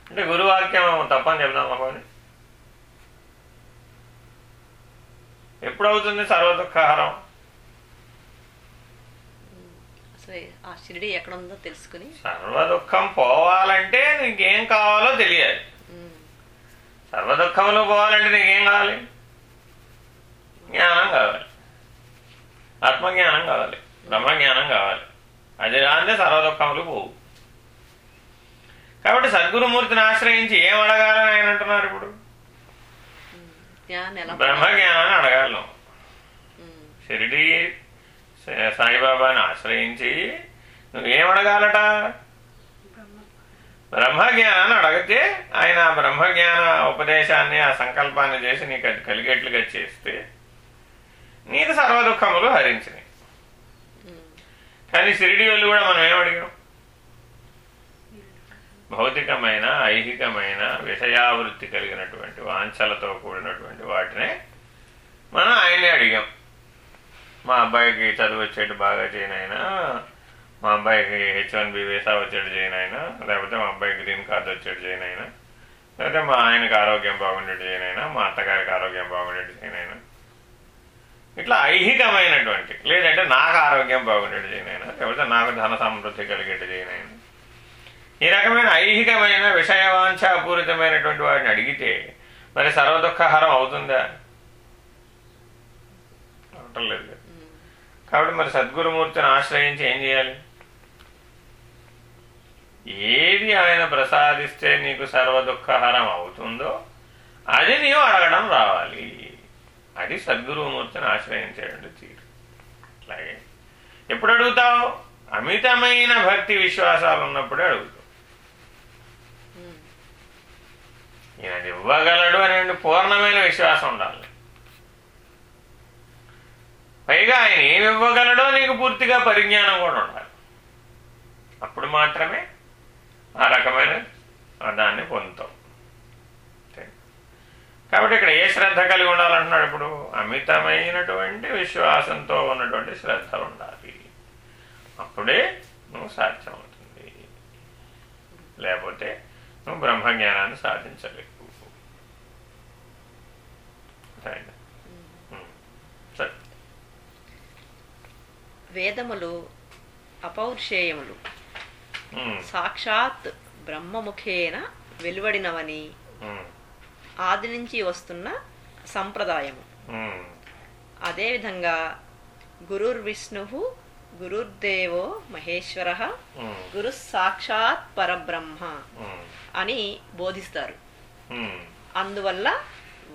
అంటే గురువాక్యం తప్పని చెప్దాం అనుకోని ఎప్పుడు అవుతుంది సర్వ దుఃఖహరం అసలు ఆ షిరిడి ఎక్కడ ఉందో తెలుసుకుని. సర్వ దుఃఖం పోవాలంటే నీకేం కావాలో తెలియాలి. ఉమ్, సర్వ దుఃఖములు పోవాలంటే నీకేం కావాలి? జ్ఞానం కావాలి. ఆత్మజ్ఞానం కావాలి. బ్రహ్మజ్ఞానం కావాలి. అది రాందే సర్వ దుఃఖములు పోవు. కాబట్టి సద్గురుమూర్తిని ఆశ్రయించి ఏం అడగాలని ఆయన అంటున్నారు ఇప్పుడు? బ్రహ్మజ్ఞానాన్ని అడగాలి షిరిడి సాయిబాబాని ఆశ్రయించి నువ్వేమడగాలట బ్రహ్మ బ్రహ్మజ్ఞానాన్ని అడగితే ఆయన ఆ బ్రహ్మజ్ఞాన ఉపదేశాన్ని ఆ సంకల్పాన్ని చేసి నీకు అది కలిగేట్లుగా చేస్తే నీకు సర్వ దుఃఖములు హరించినాయి. కానీ షిరిడి వెళ్ళి కూడా మనం ఏమడిగాం భౌతికమైన ఐహికమైన విషయావృత్తి కలిగినటువంటి వాంఛలతో కూడినటువంటి వాటినే మనం ఆయనే అడిగాం. మా అబ్బాయికి చదువు వచ్చేట్టు బాగా చేయనైనా మా అబ్బాయికి హెచ్ వన్ బి వీసా వచ్చేట్టు చేయనైనా లేకపోతే మా అబ్బాయికి గ్రీన్ కార్డు వచ్చేట్టు చేయనైనా లేకపోతే మా ఆయనకి ఆరోగ్యం బాగుండేట్టు చేయనైనా మా అత్తగారికి ఆరోగ్యం బాగుండేట్టు చేయనైనా ఇట్లా ఐహికమైనటువంటి లేదంటే నాకు ఆరోగ్యం బాగుండేట్టు చేయనైనా లేకపోతే నాకు ధన సమృద్ధి కలిగేట్టు చేయనైనా ఈ రకమైన ఐహికమైన విషయవాంఛాపూరితమైనటువంటి వాటిని అడిగితే మరి సర్వదుఃఖహారం అవుతుందా? అవటం లేదు. కాబట్టి మరి సద్గురుమూర్తిని ఆశ్రయించి ఏం చేయాలి? ఏది ఆయన ప్రసాదిస్తే నీకు సర్వదుఃఖహరం అవుతుందో అది నీవు అడగడం రావాలి. అది సద్గురుమూర్తిని ఆశ్రయించేటువంటి తీరు. అట్లాగే ఎప్పుడు అడుగుతావు? అమితమైన భక్తి విశ్వాసాలు ఉన్నప్పుడే అడుగుతావు. ఈయన ఇవ్వగలడు అనే పూర్ణమైన విశ్వాసం ఉండాలి. పైగా ఆయన ఏమి ఇవ్వగలడో నీకు పూర్తిగా పరిజ్ఞానం కూడా ఉండాలి. అప్పుడు మాత్రమే ఆ రకమైన దాన్ని పొందుతాం కాబట్టి ఇక్కడ ఏ శ్రద్ధ కలిగి ఉండాలంటున్నాడు ఇప్పుడు? అమితమైనటువంటి విశ్వాసంతో ఉన్నటువంటి శ్రద్ధ ఉండాలి. అప్పుడే నువ్వు సాధ్యమవుతుంది. లేకపోతే నువ్వు బ్రహ్మజ్ఞానాన్ని సాధించలేవు. వేదములు అపౌరుషేయములు. సాక్షాత్ బ్రహ్మముఖేన వెలువడినవని. ఆది నుంచి వస్తున్న సంప్రదాయము. అదేవిధంగా గురుర్విష్ణు గురుర్దేవో మహేశ్వర. గురు సాక్షాత్ పరబ్రహ్మ. అని బోధిస్తారు. అందువల్ల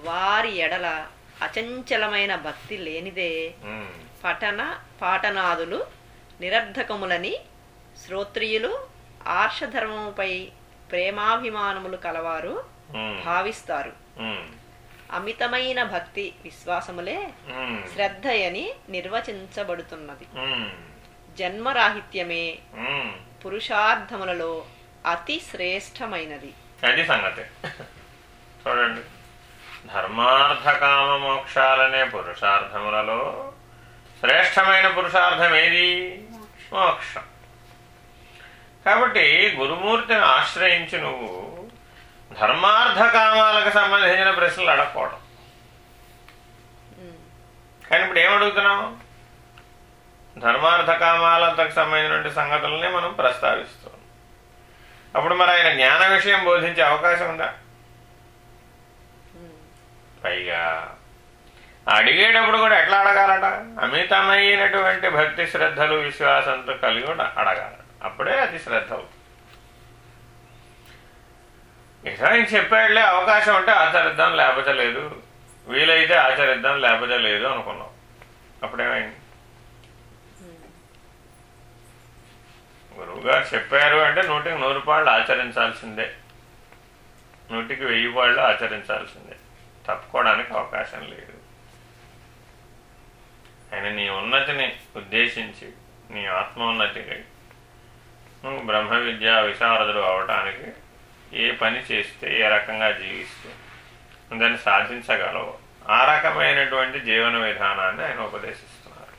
వారి ఎడల అచంచలమైన భక్తి లేనిదే. పఠన పాఠనాదులు నిరర్ధకములని శ్రోత్రియులు ఆర్షధర్మముపై ప్రేమాభిమానములు కలవారు. భావిస్తారు. అమితమైన భక్తి విశ్వాసములే. శ్రద్ధయని నిర్వచించబడుతున్నది. జన్మరాహిత్యమే. పురుషార్థములలో అతి శ్రేష్టమైనది అది సంగతి చూడండి ధర్మార్థ కామ మోక్షాలనే పురుషార్థములలో శ్రేష్టమైన పురుషార్థం ఏది మోక్షం. కాబట్టి గురుమూర్తిని ఆశ్రయించి నువ్వు ధర్మార్థ కామాలకు సంబంధించిన ప్రశ్నలు అడగకూడదు. కానీ ఇప్పుడు ఏమడుగుతున్నావు ధర్మార్థ కామాలకు సంబంధించినటువంటి సంగతులనే మనం ప్రస్తావిస్తున్నాం. అప్పుడు మరి ఆయన జ్ఞాన విషయం బోధించే అవకాశం ఉందా? పైగా అడిగేటప్పుడు కూడా ఎట్లా అడగాలట? అమితమైనటువంటి భక్తి శ్రద్ధలు విశ్వాసంతో కలిగి కూడా అడగాలి అప్పుడే అది శ్రద్ధ అవుతుంది. ఇక చెప్పాడులే అవకాశం ఉంటే ఆచరిద్దాం లేకపోతే లేదు. వీలైతే ఆచరిద్దాం లేకపోతే లేదు అనుకున్నాం. అప్పుడేమైంది? గురువు గారు చెప్పారు అంటే నూటికి నూరు పాళ్ళు ఆచరించాల్సిందే. నూటికి వెయ్యి పాళ్ళు ఆచరించాల్సిందే. తప్పుకోవడానికి అవకాశం లేదు. ఆయన నీ ఉన్నతిని ఉద్దేశించి నీ ఆత్మోన్నతికై నువ్వు బ్రహ్మ విద్య విశారదుడు అవటానికి ఏ పని చేస్తే ఏ రకంగా జీవిస్తే దాన్ని సాధించగలవు. ఆ రకమైనటువంటి జీవన విధానాన్ని ఆయన ఉపదేశిస్తున్నారు.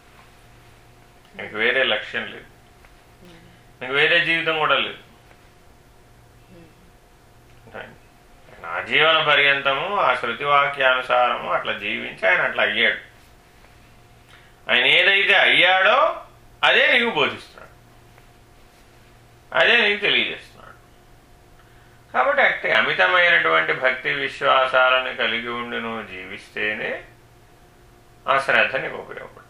నీకు వేరే లక్ష్యం లేదు. నీకు వేరే జీవితం కూడా లేదు. నా జీవన పర్యంతము ఆ శృతి వాక్యానుసారము అట్లా జీవించి ఆయన అట్లా అయ్యాడు. ఆయన ఏదైతే అయ్యాడో అదే నీకు బోధిస్తున్నాడు. అదే నీకు తెలియజేస్తున్నాడు. కాబట్టి అట్టి అమితమైనటువంటి భక్తి విశ్వాసాలను కలిగి ఉండి నువ్వు జీవిస్తేనే ఆ శ్రద్ధ నీకు ఉపయోగపడుతుంది.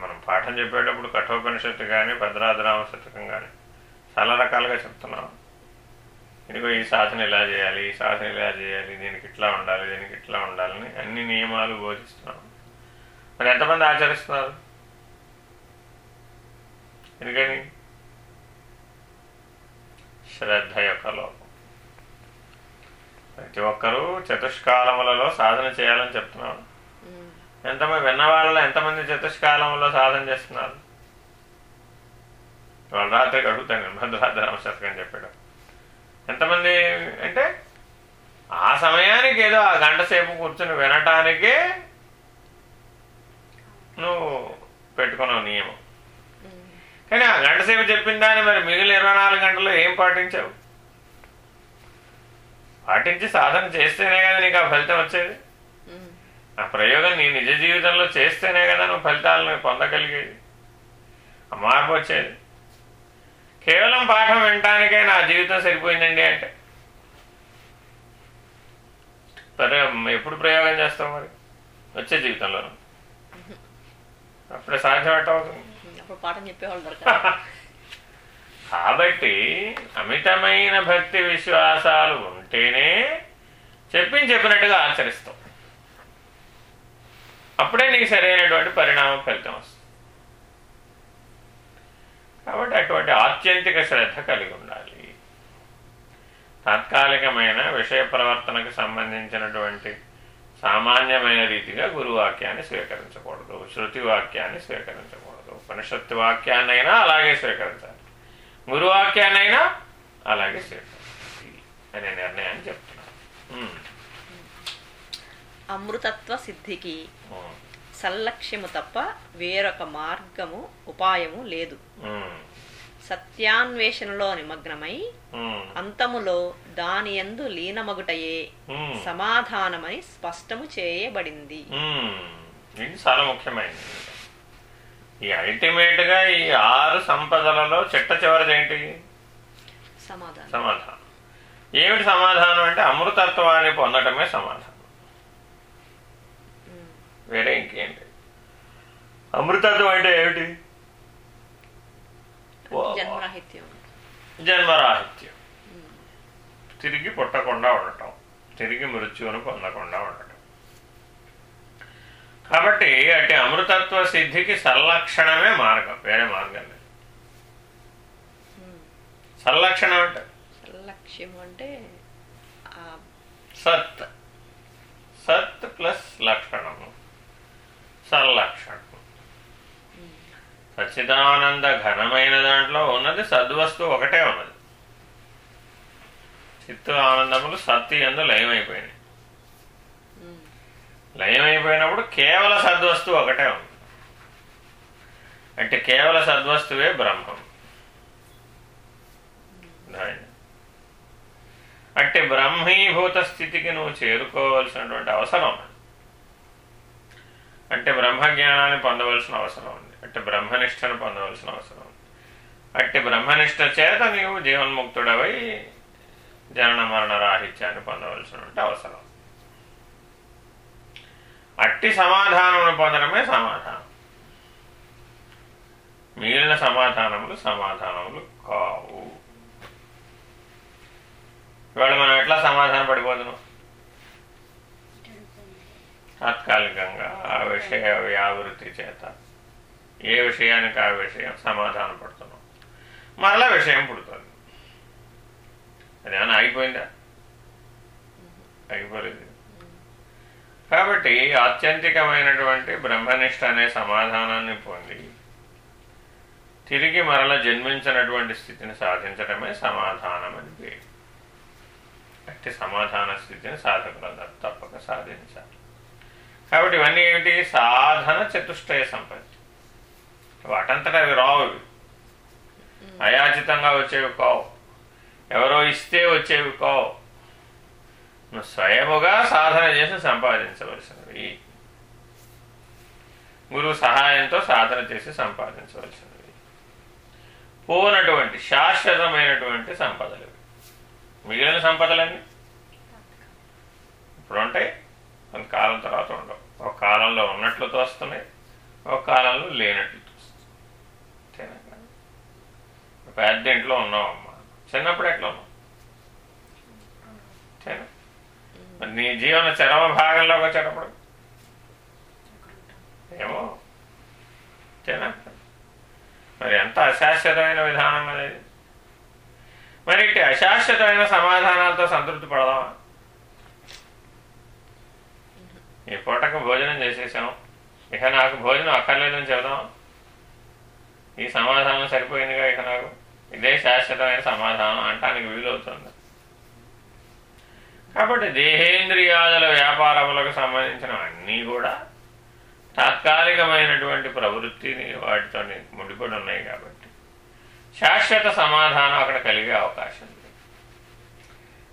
మనం పాఠం చెప్పేటప్పుడు కఠోపనిషత్తు కానీ భద్రాద్రామ శతకం కానీ చాలా రకాలుగా చెప్తున్నాం ఇదిగో ఈ సాధన ఇలా చేయాలి ఈ సాధన ఇలా చేయాలి దీనికి ఇట్లా ఉండాలి దీనికి ఇట్లా ఉండాలని అన్ని నియమాలు బోధిస్తున్నాం. మరి ఎంతమంది ఆచరిస్తున్నారు? ఎందుకని? శ్రద్ధ యొక్క లోపం. ప్రతి ఒక్కరూ చతుష్కాలములలో సాధన చేయాలని చెప్తున్నాం ఎంతమంది విన్నవాళ్ళలో ఎంతమంది చతుష్కాలంలో సాధన చేస్తున్నారు? వాళ్ళ రాత్రికి అడుగుతాను భద్రాద్రామ శతకం చెప్పాడు. ఎంతమంది అంటే ఆ సమయానికి ఏదో ఆ గంట సేపు కూర్చుని వినటానికే నువ్వు పెట్టుకున్నావు నియమం. కానీ ఆ గంట సేపు చెప్పిన దాన్ని మరి మిగిలిన ఇరవై నాలుగు గంటల్లో ఏం పాటించావు? పాటించి సాధన చేస్తేనే కదా నీకు ఆ ఫలితం వచ్చేది. ఆ ప్రయోగం నీ నిజ జీవితంలో చేస్తేనే కదా నువ్వు ఫలితాలను పొందగలిగేది. ఆ మార్పు వచ్చేది కేవలం పాఠం వినటానికే నా జీవితం సరిపోయిందండి అంటే. ఎప్పుడు ప్రయోగం చేస్తాం మరి? వచ్చే జీవితంలో అప్పుడే సాధ్యం [LAUGHS] కాబట్టి అమితమైన భక్తి విశ్వాసాలు ఉంటేనే చెప్పింది చెప్పినట్టుగా ఆచరిస్తాం. అప్పుడే నీకు సరైనటువంటి పరిణామ ఫలితం వస్తుంది. కాబట్టి అటువంటి ఆత్యంతిక శ్రద్ధ కలిగి ఉండాలి. తాత్కాలికమైన విషయ ప్రవర్తనకు సంబంధించినటువంటి సామాన్యమైన రీతిగా గురువాక్యాన్ని స్వీకరించకూడదు శృతి వాక్యాన్ని స్వీకరించకూడదు ఉపనిషత్తు వాక్యాన్నైనా అలాగే స్వీకరించాలి. గురువాక్యాన్నైనా అలాగే స్వీకరించాలి అనే నిర్ణయాన్ని చెప్తున్నాను. అమృతత్వ సిద్ధికి సల్లక్ష్యము తప్ప వేరొక మార్గము ఉపాయము లేదు. సత్యాన్వేషణలో నిమగ్నమై అంతములో దాని యందు లీనమగుటయే. సమాధానమని స్పష్టము చేయబడింది. ఇది చాలా ముఖ్యమైనది. ఈ అల్టిమేట్గా ఈ ఆరు సంపదలలో చిట్ట చివరిది ఏంటి? సమాధానం. సమాధానం. ఏమిటి సమాధానం అంటే అమృతత్వాన్ని పొందటమే సమాధానం. వేరే ఇంకేంటి? అమృతత్వం అంటే ఏమిటి? జన్మరాహిత్యం జన్మరాహిత్యం తిరిగి పుట్టకుండా ఉండటం తిరిగి మృత్యువును పొందకుండా ఉండటం. కాబట్టి అటు అమృతత్వ సిద్ధికి సంలక్షణమే మార్గం వేరే మార్గం లేదు. ఉమ్. సంలక్షణం అంటే? అంటే సత్. సత్ ప్లస్ లక్షణము. సంలక్షణం సచ్చిదానంద ఘనమైన దాంట్లో ఉన్నది సద్వస్తువు ఒకటే ఉన్నది. చిత్తు ఆనందములు సత్తి ఎందు లయమైపోయినాయి. లయమైపోయినప్పుడు కేవల సద్వస్తువు ఒకటే ఉంది. అంటే కేవల సద్వస్తువే బ్రహ్మం? అంటే బ్రహ్మీభూత స్థితికి నువ్వు చేరుకోవాల్సినటువంటి అవసరం. అంటే బ్రహ్మజ్ఞానాన్ని పొందవలసిన అవసరం. అట్టి అంటే బ్రహ్మనిష్టను పొందవలసిన అవసరం. అట్టి బ్రహ్మనిష్ట చేత నీవు జీవన్ముక్తుడవై జనన మరణ రాహిత్యాన్ని పొందవలసిన అవసరం. అట్టి సమాధానమును పొందడమే సమాధానం. మిగిలిన సమాధానములు సమాధానములు కావు. ఇవాళ మనం ఎట్లా సమాధానం పడిపోతున్నాం? తాత్కాలికంగా ఆ విషయ వ్యావృత్తి చేత. ఏ విషయానికి ఆ విషయం సమాధానం పడుతున్నాం? మరలా విషయం పుడుతుంది. అదేమన్నా ఆగిపోయిందా? ఆగిపోలేదు. కాబట్టి ఆత్యంతికమైనటువంటి బ్రహ్మనిష్ట అనే సమాధానాన్ని పొంది తిరిగి మరల జన్మించినటువంటి స్థితిని సాధించడమే సమాధానం అని పేరు. అట్టి సమాధాన స్థితిని సాధకులందరూ తప్పక సాధించాలి. కాబట్టి ఇవన్నీ ఏమిటి? సాధన చతుష్టయ సంపత్తి. వాటంతటా అవి రావు ఇవి అయాచితంగా వచ్చేవి కావు. ఎవరో ఇస్తే వచ్చేవి కావు. నువ్వు స్వయముగా సాధన చేసి సంపాదించవలసినవి. గురువు సహాయంతో సాధన చేసి సంపాదించవలసినవి. పోనటువంటి శాశ్వతమైనటువంటి సంపదలు. మిగిలిన సంపదలన్నీ? ఇప్పుడు ఉంటాయి. కొంత కాలం తర్వాత ఉండవు. ఒక కాలంలో ఉన్నట్లు తోస్తున్నాయి. ఒక కాలంలో లేనట్లు తోస్తున్నాయి అంతేనా కాదు? ఒక పెద్ద ఇంట్లో ఉన్నావమ్మా చిన్నప్పుడు ఎట్లా ఉన్నావు? మరి నీ జీవన చరమ భాగంలోకి వచ్చేటప్పుడు? ఏమో. అంతేనా మరి ఎంత అశాశ్వతమైన విధానం అనేది మరి ఇటు అశాశ్వతమైన సమాధానాలతో సంతృప్తి పడదామా? ఈ పూటకు భోజనం చేసేసాం. ఇక నాకు భోజనం అక్కర్లేదని చెబుదాం. ఈ సమాధానం సరిపోయిందిగా ఇక నాకు? ఇదే శాశ్వతమైన సమాధానం అంటానికి వీలవుతుంది. కాబట్టి దేహేంద్రియాదుల వ్యాపారములకు సంబంధించిన అన్నీ కూడా తాత్కాలికమైనటువంటి ప్రవృత్తిని వాటితో ముడిపడి ఉన్నాయి కాబట్టి శాశ్వత సమాధానం అక్కడ కలిగే అవకాశం ఉంది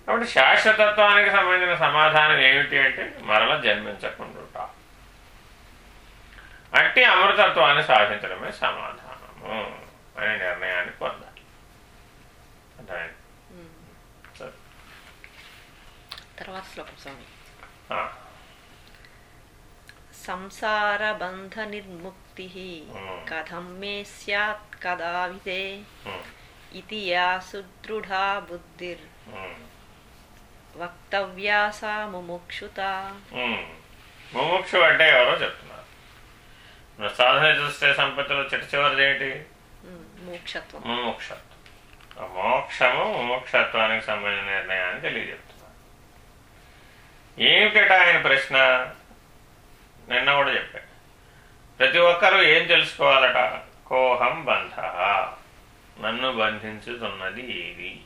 కాబట్టి శాశ్వతత్వానికి సంబంధించిన సమాధానం ఏమిటి అంటే మరల జన్మించకుండా అట్టి అమృతత్వాన్ని సాధించడమే సమాధానము అనే నిర్ణయాన్ని పొందాలి. ఉమ్. సరే. తర్వాత శ్లోకం స్వామి. సంసార బంధ నిర్ముక్తి. కథం మే స్యాత్ కదావిదే ఇది యా సుదృఢా బుద్ధిర్. వక్తవ్యా సా ముముక్షుత. ముముక్షు అంటే ఎవరో చెప్తున్నారు. సాధన చూస్తే సంపత్తిలో చిట్ట చివరిది ఏంటి? ముముక్షత్వం. ఆ మోక్షము మోక్షత్వానికి సంబంధించిన నిర్ణయాన్ని తెలియజెప్తున్నారు ఏమిటట ఆయన ప్రశ్న? నిన్న కూడా చెప్పా ప్రతి ఒక్కరూ ఏం తెలుసుకోవాలట? కోహం బంధ. నన్ను బంధించుతున్నది ఏది?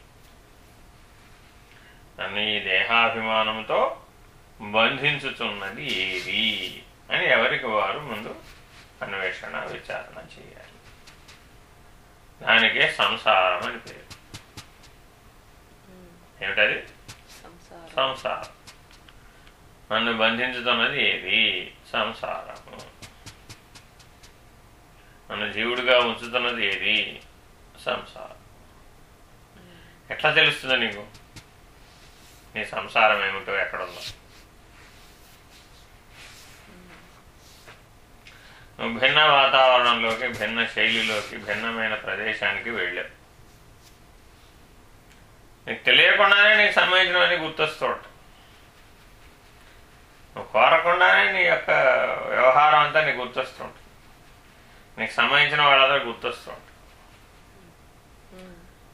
నన్ను ఈ దేహాభిమానంతో బంధించుతున్నది ఏది? అని ఎవరికి వారు ముందు అన్వేషణ విచారణ చేయాలి. దానికే సంసారం అని పేరు. ఏమిటది? సంసారం. నన్ను బంధించుతున్నది ఏది? సంసారము. నన్ను జీవుడిగా ఉంచుతున్నది ఏది? సంసారం. ఎట్లా తెలుస్తుంది నీకు? నీ సంసారం ఏమిటో ఎక్కడుందో నువ్వు భిన్న వాతావరణంలోకి భిన్న శైలిలోకి భిన్నమైన ప్రదేశానికి వెళ్ళావు. నీకు తెలియకుండానే నీకు సంబంధించినవన్నీ గుర్తొస్తూ నువ్వు కోరకుండానే నీ యొక్క వ్యవహారం అంతా నీకు గుర్తొస్తూ ఉంటుంది నీకు సంబంధించిన వాళ్ళందరూ గుర్తొస్తూ ఉంటాయి.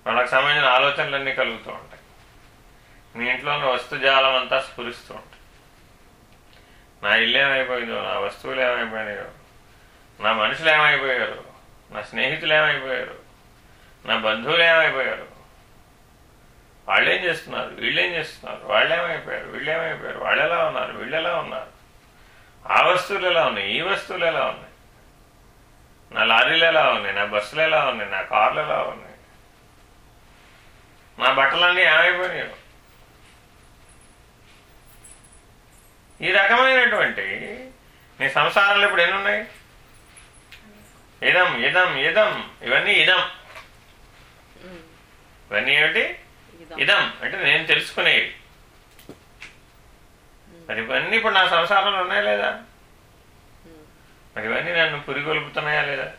వాళ్ళకి సంబంధించిన ఆలోచనలన్నీ కలుగుతూ ఉంటాయి. నీ ఇంట్లోని వస్తుజాలం అంతా స్ఫురిస్తూ ఉంటాయి. నా ఇల్లు ఏమైపోయిందో నా వస్తువులు ఏమైపోయినాయో నా మనుషులు ఏమైపోయారు? నా స్నేహితులు ఏమైపోయారు? నా బంధువులు ఏమైపోయారు? వాళ్ళేం చేస్తున్నారు? వీళ్ళేం చేస్తున్నారు? వాళ్ళు ఏమైపోయారు వీళ్ళు ఏమైపోయారు వాళ్ళు ఎలా ఉన్నారు? వీళ్ళు ఎలా ఉన్నారు? ఆ వస్తువులు ఎలా ఉన్నాయి? ఈ వస్తువులు ఎలా ఉన్నాయి? నా లారీలు ఎలా ఉన్నాయి? నా బస్సులు ఎలా ఉన్నాయి? నా కార్లు ఎలా ఉన్నాయి? నా బట్టలన్నీ ఏమైపోయినాయో? ఈ రకమైనటువంటి నీ సంసారాలు ఇప్పుడు ఎన్ని ఉన్నాయి? ఇదం ఇదం ఇదం. ఇవన్నీ ఇదం. ఇవన్నీ ఏమిటి? ఇదం. అంటే నేను తెలుసుకునేవి. మరి ఇవన్నీ ఇప్పుడు నా సంసారంలో ఉన్నాయా లేదా. మరి ఇవన్నీ నన్ను పురిగొల్పుతున్నాయా లేదా?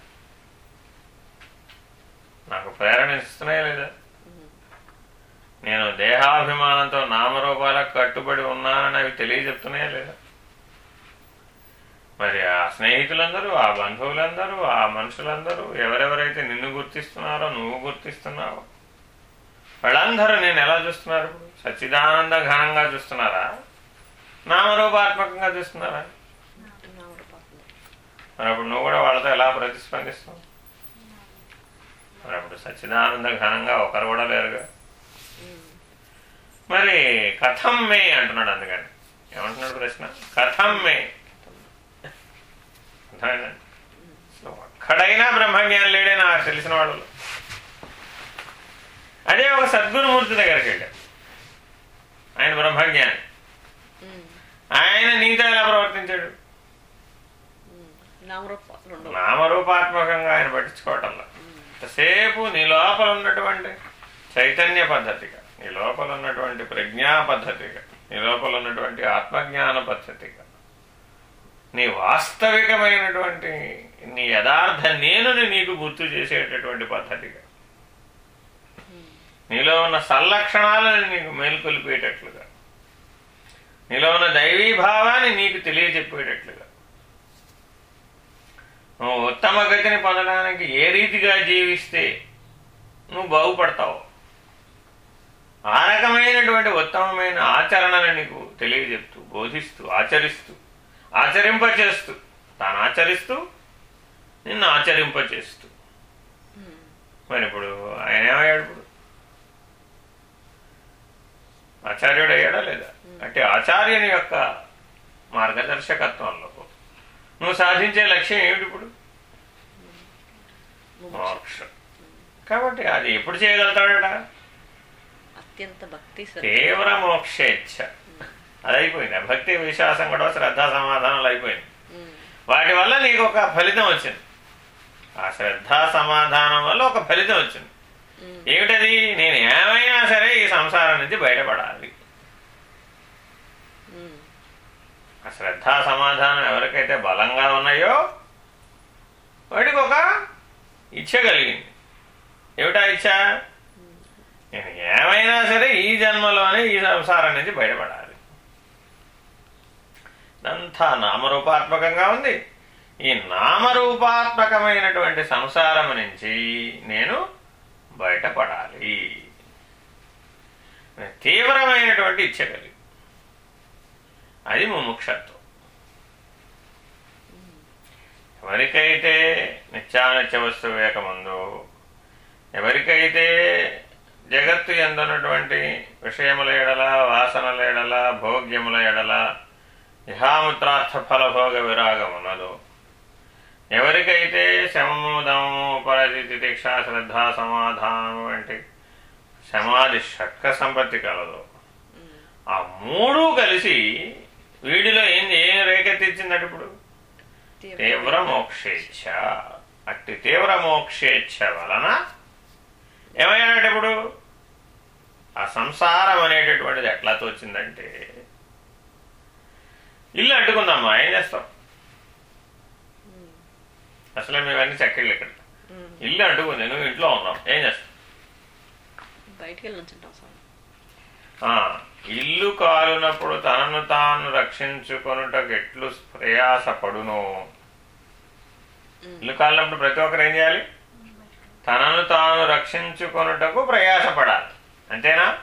నాకు ప్రేరణ ఇస్తున్నాయా లేదా. నేను దేహాభిమానంతో నామరూపాలకు కట్టుబడి ఉన్నానని అవి తెలియజెప్తున్నాయా లేదా? మరి ఆ స్నేహితులందరూ ఆ బంధువులందరూ ఆ మనుషులందరూ ఎవరెవరైతే నిన్ను గుర్తిస్తున్నారో నువ్వు గుర్తిస్తున్నావో వాళ్ళందరూ నేను ఎలా చూస్తున్నారు? ఇప్పుడు సచ్చిదానంద ఘనంగా చూస్తున్నారా? నామరూపాత్మకంగా చూస్తున్నారా? మరి అప్పుడు నువ్వు కూడా వాళ్ళతో ఎలా ప్రతిస్పందిస్తావు? మరి అప్పుడు సచ్చిదానంద ఘనంగా ఒకరు కూడా లేరుగా. మరి కథం మే అంటున్నాడు అందుకని. ఏమంటున్నాడు ప్రశ్న? కథం మే. ఒక్కడైనా బ్రహ్మజ్ఞానం లేడే నాకు తెలిసిన వాళ్ళు అదే ఒక సద్గురుమూర్తి దగ్గరికి వెళ్ళాడు ఆయన బ్రహ్మజ్ఞాని. ఆయన నీతో ఎలా ప్రవర్తించాడు? నామరూపాత్మకంగా ఆయన పట్టించుకోవటంలో. ఎంతసేపు నీ లోపల ఉన్నటువంటి చైతన్య పద్ధతిగా నీ లోపల ఉన్నటువంటి ప్రజ్ఞా పద్ధతిగా నీ లోపల ఉన్నటువంటి ఆత్మజ్ఞాన పద్ధతిగా నీ వాస్తవికమైనటువంటి నీ యథార్థ నేనుని నీకు గుర్తు చేసేటటువంటి పద్ధతిగా. నీలో ఉన్న సల్లక్షణాలను నీకు మేల్కొల్పేటట్లుగా. నీలో ఉన్న దైవీభావాన్ని నీకు తెలియజెప్పేటట్లుగా. నువ్వు ఉత్తమ గతిని పొందడానికి ఏ రీతిగా జీవిస్తే నువ్వు బాగుపడతావు. ఆ రకమైనటువంటి ఉత్తమమైన ఆచరణను నీకు తెలియజెప్తూ బోధిస్తూ ఆచరిస్తూ ఆచరింపచేస్తూ తాను ఆచరిస్తూ నిన్ను ఆచరింపచేస్తూ. ఉమ్. మరి ఇప్పుడు ఆయన ఏమయ్యాడు ఇప్పుడు? ఆచార్యుడు అయ్యాడా లేదా? అంటే ఆచార్యుని యొక్క మార్గదర్శకత్వంలో. నువ్వు సాధించే లక్ష్యం ఏమిటి ఇప్పుడు? మోక్షం. కాబట్టి అది ఎప్పుడు చేయగలుగుతాడట? అత్యంత భక్తి. తీవ్ర మోక్షేచ్ఛ. అది అయిపోయింది భక్తి విశ్వాసం కూడా శ్రద్ధ సమాధానాలు అయిపోయింది. వాటి వల్ల నీకు ఒక ఫలితం వచ్చింది. ఆ శ్రద్ధ సమాధానం వల్ల ఒక ఫలితం వచ్చింది. ఏమిటది? నేను ఏమైనా సరే ఈ సంసారం నుంచి బయటపడాలి. ఆ శ్రద్ధ సమాధానం ఎవరికైతే బలంగా ఉన్నాయో వాడికి ఒక ఇచ్చ కలిగింది. ఏమిటా ఇచ్చ? నేను ఏమైనా సరే ఈ జన్మలోనే ఈ సంసారం నుంచి బయటపడాలి. ఇదంతా నామరూపాత్మకంగా ఉంది. ఈ నామరూపాత్మకమైనటువంటి సంసారం నుంచి నేను బయటపడాలి. తీవ్రమైనటువంటి ఇచ్చ కలిగి. అది ముముక్షత్వం. ఎవరికైతే నిత్యానిత్య వస్తువు వివేకముందో ఎవరికైతే జగత్తు ఎందున్నటువంటి విషయముల ఎడల వాసనల ఎడల భోగ్యముల ఎడల ఇహాముత్రార్థ ఫలభోగ విరాగం ఉన్నదో ఎవరికైతే శమము దమము ఉపరతి తితిక్ష శ్రద్ధ సమాధానం వంటి సమాధి షట్క సంపత్తి కలదు ఆ మూడు కలిసి వీడిలో ఏం ఏం రేకెత్తించిందట ఇప్పుడు? తీవ్ర మోక్షేచ్ఛ. అట్టి తీవ్ర మోక్షేచ్ఛ వలన ఏమయ్యాడంటే ఇప్పుడు? ఆ సంసారం అనేటటువంటిది ఎట్లా తోచిందంటే ఇల్లు అంటుకుందమ్మా ఏం చేస్తాం? అసలే మేమన్నీ చక్కెళ్ళు ఇక్కడ. ఇల్లు అంటుకుంది నువ్వు ఇంట్లో ఉన్నావు ఏం చేస్తావు బయటికి ఇల్లు కాలునప్పుడు తనను తాను రక్షించుకొనుటకు ఎట్లు ప్రయాసపడును? ఇల్లు కాలినప్పుడు ప్రతి ఒక్కరు ఏం చేయాలి? తనను తాను రక్షించుకొనుటకు ప్రయాసపడాలి. అంతేనా.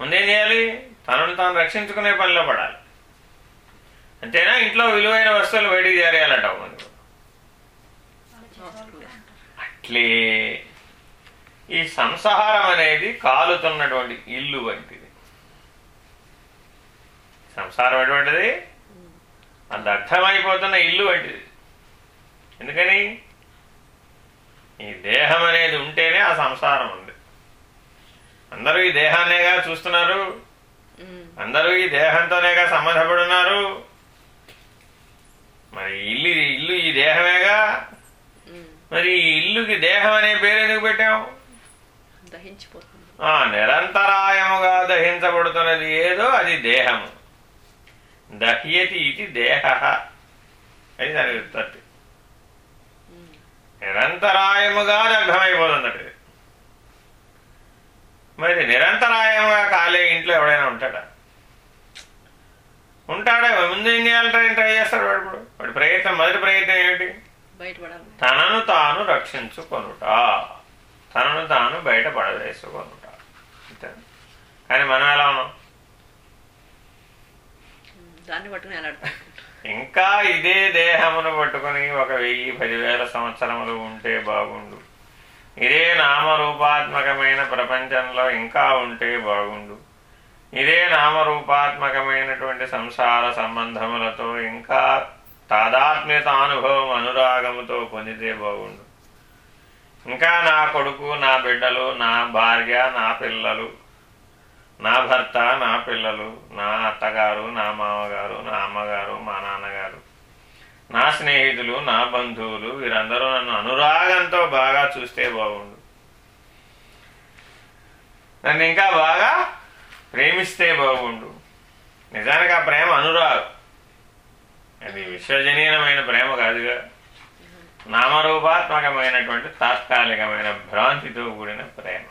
ముందేం చేయాలి? తనను తాను రక్షించుకునే పనిలో పడాలి. అంతేనా? ఇంట్లో విలువైన వస్తువులు బయటికి చేరేయాలంటావు అట్లే. ఈ సంసారం అనేది కాలుతున్నటువంటి ఇల్లు వంటిది. సంసారం ఎటువంటిది? అంత అర్థమైపోతున్న ఇల్లు వంటిది. ఎందుకని? ఈ దేహం అనేది ఉంటేనే ఆ సంసారం ఉంది. అందరూ ఈ దేహాన్నేగా చూస్తున్నారు. అందరూ ఈ దేహంతోనేగా సంబంధపడి ఉన్నారు మరి ఇల్లు ఇల్లు ఈ దేహమేగా? ఉమ్. మరి ఈ ఇల్లుకి దేహం అనే పేరు ఎందుకు పెట్టాం? నిరంతరాయముగా దహించబడుతున్నది ఏదో అది దేహము దహ్యతి ఇది దేహ. అది దాని ఉత్పత్తి. ఉమ్. నిరంతరాయముగా దగ్ధమైపోతుందట ఇది మరి నిరంతరాయముగా కాలే ఇంట్లో ఎవడైనా ఉంటాడా? ఉంటాడా? ముందు ఏం చేయాలి ట్రై ట్రై చేస్తాడు వాడు ఇప్పుడు. వాడి ప్రయత్నం మొదటి ప్రయత్నం ఏమిటి? తనను తాను రక్షించుకొనుట. తనను తాను బయట పడవేసుకొనుట అంతే. కానీ మనం ఎలా ఉన్నాం? ఇంకా ఇదే దేహమును పట్టుకొని ఒక వెయ్యి పదివేల సంవత్సరములు ఉంటే బాగుండు. ఇదే నామరూపాత్మకమైన ప్రపంచంలో ఇంకా ఉంటే బాగుండు. ఇదే నామరూపాత్మకమైనటువంటి సంసార సంబంధములతో ఇంకా తాదాత్మ్యత అనుభవం అనురాగముతో పొందితే బాగుండు. ఇంకా నా కొడుకు నా బిడ్డలు నా భార్య నా పిల్లలు నా భర్త నా పిల్లలు నా అత్తగారు నా మామగారు నా అమ్మగారు మా నాన్నగారు నా స్నేహితులు నా బంధువులు వీరందరూ నన్ను అనురాగంతో బాగా చూస్తే బాగుండు. నన్ను ఇంకా బాగా ప్రేమిస్తే బాగుండు. నిజానికి ఆ ప్రేమ అనురాగం. అది విశ్వజనీయమైన ప్రేమ కాదుగా. నామరూపాత్మకమైనటువంటి తాత్కాలికమైన భ్రాంతితో కూడిన ప్రేమ.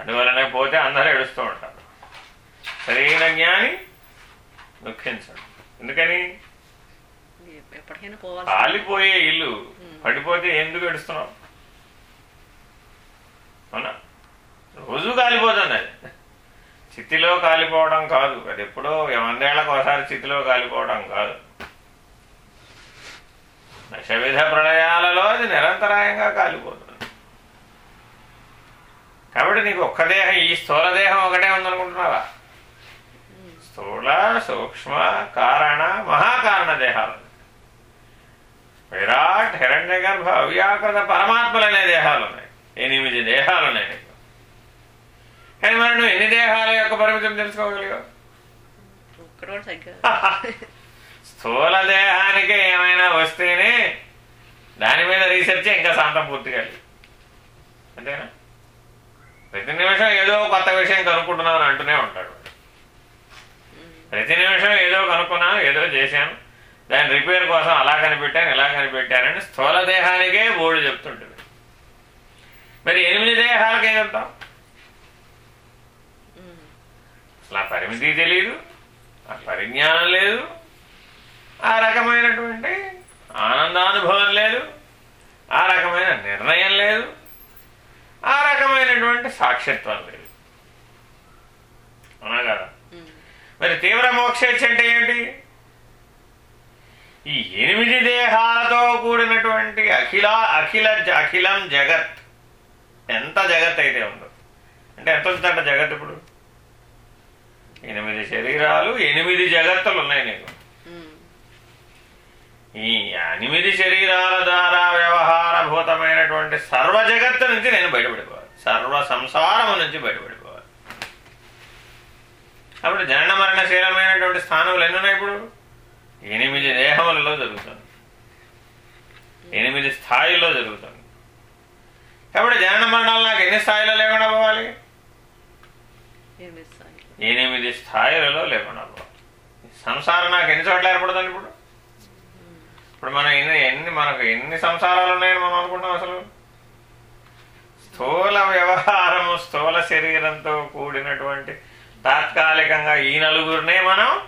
అందువలనే పోతే అందరూ ఏడుస్తూ ఉంటారు. సరైన జ్ఞాని దుఃఖించడు. ఎందుకని? కాలిపోయే ఇల్లు పడిపోతే ఎందుకు ఏడుస్తున్నావు? అవునా? రోజు కాలిపోతుంది అది. చితిలో కాలిపోవడం కాదు. అది ఎప్పుడో వందేళ్ళకు ఒకసారి చితిలో కాలిపోవడం కాదు. దశవిధ ప్రళయాలలో అది నిరంతరాయంగా కాలిపోతుంది. కాబట్టి నీకు ఒక్క దేహం ఈ స్థూల దేహం ఒకటే ఉందనుకుంటున్నావా? స్థూల సూక్ష్మ కారణ మహాకారణ దేహాలు విరాట్ హిరణ్య గర్భ అవ్యాకృత పరమాత్మలు అనే దేహాలు ఉన్నాయి ఎనిమిది దేహాలు ఉన్నాయి నీకు। కానీ మరి నువ్వు ఎన్ని దేహాల యొక్క పరిమితం తెలుసుకోగలిగావు? స్థూల దేహానికి ఏమైనా వస్తేనే దాని మీద రీసెర్చ్ ఇంకా శాంతం పూర్తి కాలేదు అంతేనా? ప్రతి నిమిషం ఏదో కొత్త విషయం కనుక్కుంటున్నాను అంటూనే ఉంటాడు. ప్రతి నిమిషం ఏదో కనుక్కున్నాను ఏదో చేశాను. దాని రిపేర్ కోసం అలా కనిపెట్టాను ఇలా కనిపెట్టానని స్థూల దేహానికే బోర్డు చెప్తుంటుంది. మరి ఎనిమిది దేహాలకే ఏం చెప్తాం? అసలు ఆ పరిమితి తెలియదు ఆ పరిజ్ఞానం లేదు ఆ రకమైనటువంటి ఆనందానుభవం లేదు ఆ రకమైన నిర్ణయం లేదు ఆ రకమైనటువంటి సాక్షిత్వం లేదు. అవునా కదా? మరి తీవ్ర మోక్షేచ్ఛ అంటే ఏంటి? ఈ ఎనిమిది దేహాలతో కూడినటువంటి అఖిల అఖిల అఖిలం జగత్ ఎంత జగత్ అయితే ఉందో. అంటే ఎంత ఉందంట జగత్ ఇప్పుడు? ఎనిమిది శరీరాలు ఎనిమిది జగత్తులు ఉన్నాయి నీకు. ఈ ఎనిమిది శరీరాల ద్వారా వ్యవహారభూతమైనటువంటి సర్వ జగత్తు నుంచి నేను బయటపడిపోవాలి. సర్వ సంసారము నుంచి బయటపడి అప్పుడు జనన మరణశీలమైనటువంటి స్థానములు ఎన్ని ఉన్నాయి ఇప్పుడు? ఎనిమిది దేహములలో జరుగుతుంది ఎనిమిది స్థాయిల్లో జరుగుతుంది కాబట్టి జనన మరణాలు నాకు ఎన్ని స్థాయిలో లేకుండా పోవాలి? ఎనిమిది స్థాయిలు. ఎనిమిది స్థాయిలలో లేకుండా పోవాలి. సంసారం నాకు ఎన్ని చోట్ల ఏర్పడుతుంది ఇప్పుడు? ఇప్పుడు మనం ఎన్ని ఎన్ని మనకు ఎన్ని సంసారాలు ఉన్నాయని మనం అనుకుంటాం అసలు? స్థూల వ్యవహారము స్థూల శరీరంతో కూడినటువంటి తాత్కాలికంగా ఈ నలుగురినే మనం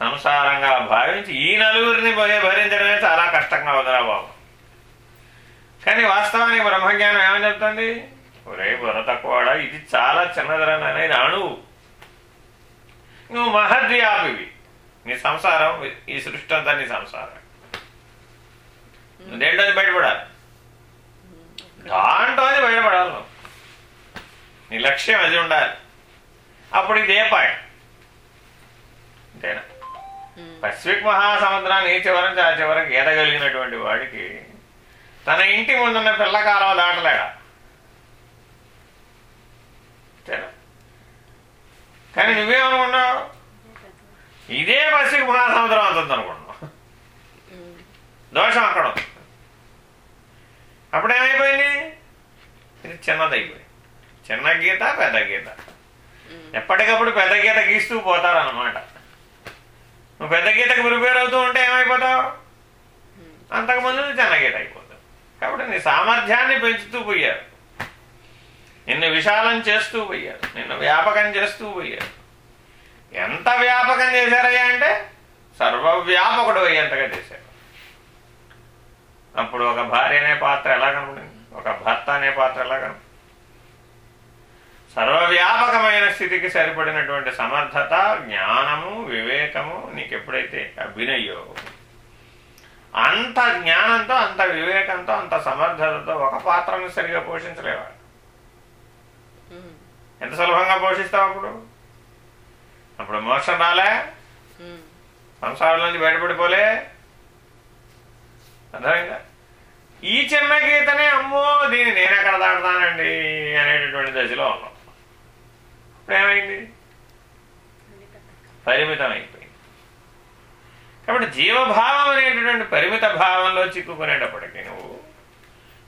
సంసారంగా భావించి ఈ నలుగురిని భయ- భరించడమే చాలా కష్టంగా అవుతురా బాబు. కానీ వాస్తవానికి బ్రహ్మజ్ఞానం ఏమని చెప్తుంది? ఒరే బుర్ర తక్కువడా ఇది చాలా చిన్నదరని అనేది అణువు. నువ్వు మహద్వ్యాపివి. నీ సంసారం ఈ సృష్టి అంతా నీ సంసారం. దేంట్లో బయటపడాలి? దాంట్లోనే బయటపడాలి నువ్వు. నీ లక్ష్యం అది ఉండాలి. అప్పుడు ఇది పాయింట్. అంతేనా. పసిఫిక్ మహాసముద్రాన్ని ఈ చివరి ఆ చివరికి ఈదగలిగినటువంటి వాడికి తన ఇంటి ముందున్న పిల్ల కాలువ దాటలేడా? అంతేనా? కానీ నువ్వేమనుకున్నావు ఇదే పసిఫిక్ మహాసముద్రం అవుతుంది అనుకున్నావు ఉమ్. దోషం అక్కడ ఉంది. అప్పుడేమైపోయింది? ఇది చిన్నదైపోయింది. చిన్న గీత పెద్ద గీత. ఎప్పటికప్పుడు పెద్ద గీత గీస్తూ పోతారన్నమాట. నువ్వు పెద్ద గీతకు ప్రిపేర్ అవుతూ ఉంటే ఏమైపోతావు? అంతకుముందు నువ్వు చిన్న గీత అయిపోతావు. కాబట్టి నీ సామర్థ్యాన్ని పెంచుతూ పోయారు. నిన్ను విశాలం చేస్తూ పోయారు. నిన్ను వ్యాపకం చేస్తూ పోయారు. ఎంత వ్యాపకం చేశారయ్యా అంటే సర్వవ్యాపకుడు అయ్యేంతగా చేశారు. అప్పుడు ఒక భార్య అనే పాత్ర ఎలా కనపడింది ఒక భర్త అనే పాత్ర ఎలా కనపడింది సర్వవ్యాపకమైన స్థితికి సరిపడినటువంటి సమర్థత జ్ఞానము వివేకము నీకు ఎప్పుడైతే అభినయో అంత జ్ఞానంతో అంత వివేకంతో అంత సమర్థతతో ఒక పాత్రను సరిగా పోషించలేవా? ఉమ్. ఎంత సులభంగా పోషిస్తావు అప్పుడు? అప్పుడు మోక్షం రాలే. ఉమ్. సంసారం నుంచి బయటపడిపోలే. అర్థమైందా? ఈ చిన్న గీతనే అమ్మో దీన్ని నేను ఎక్కడ దాడతానండి అనేటటువంటి దశలో ఉన్నాం. ఏమైంది పరిమితం అయిపోయింది కాబట్టి జీవభావం అనేటటువంటి పరిమిత భావంలో చిక్కుకునేటప్పటికీ నువ్వు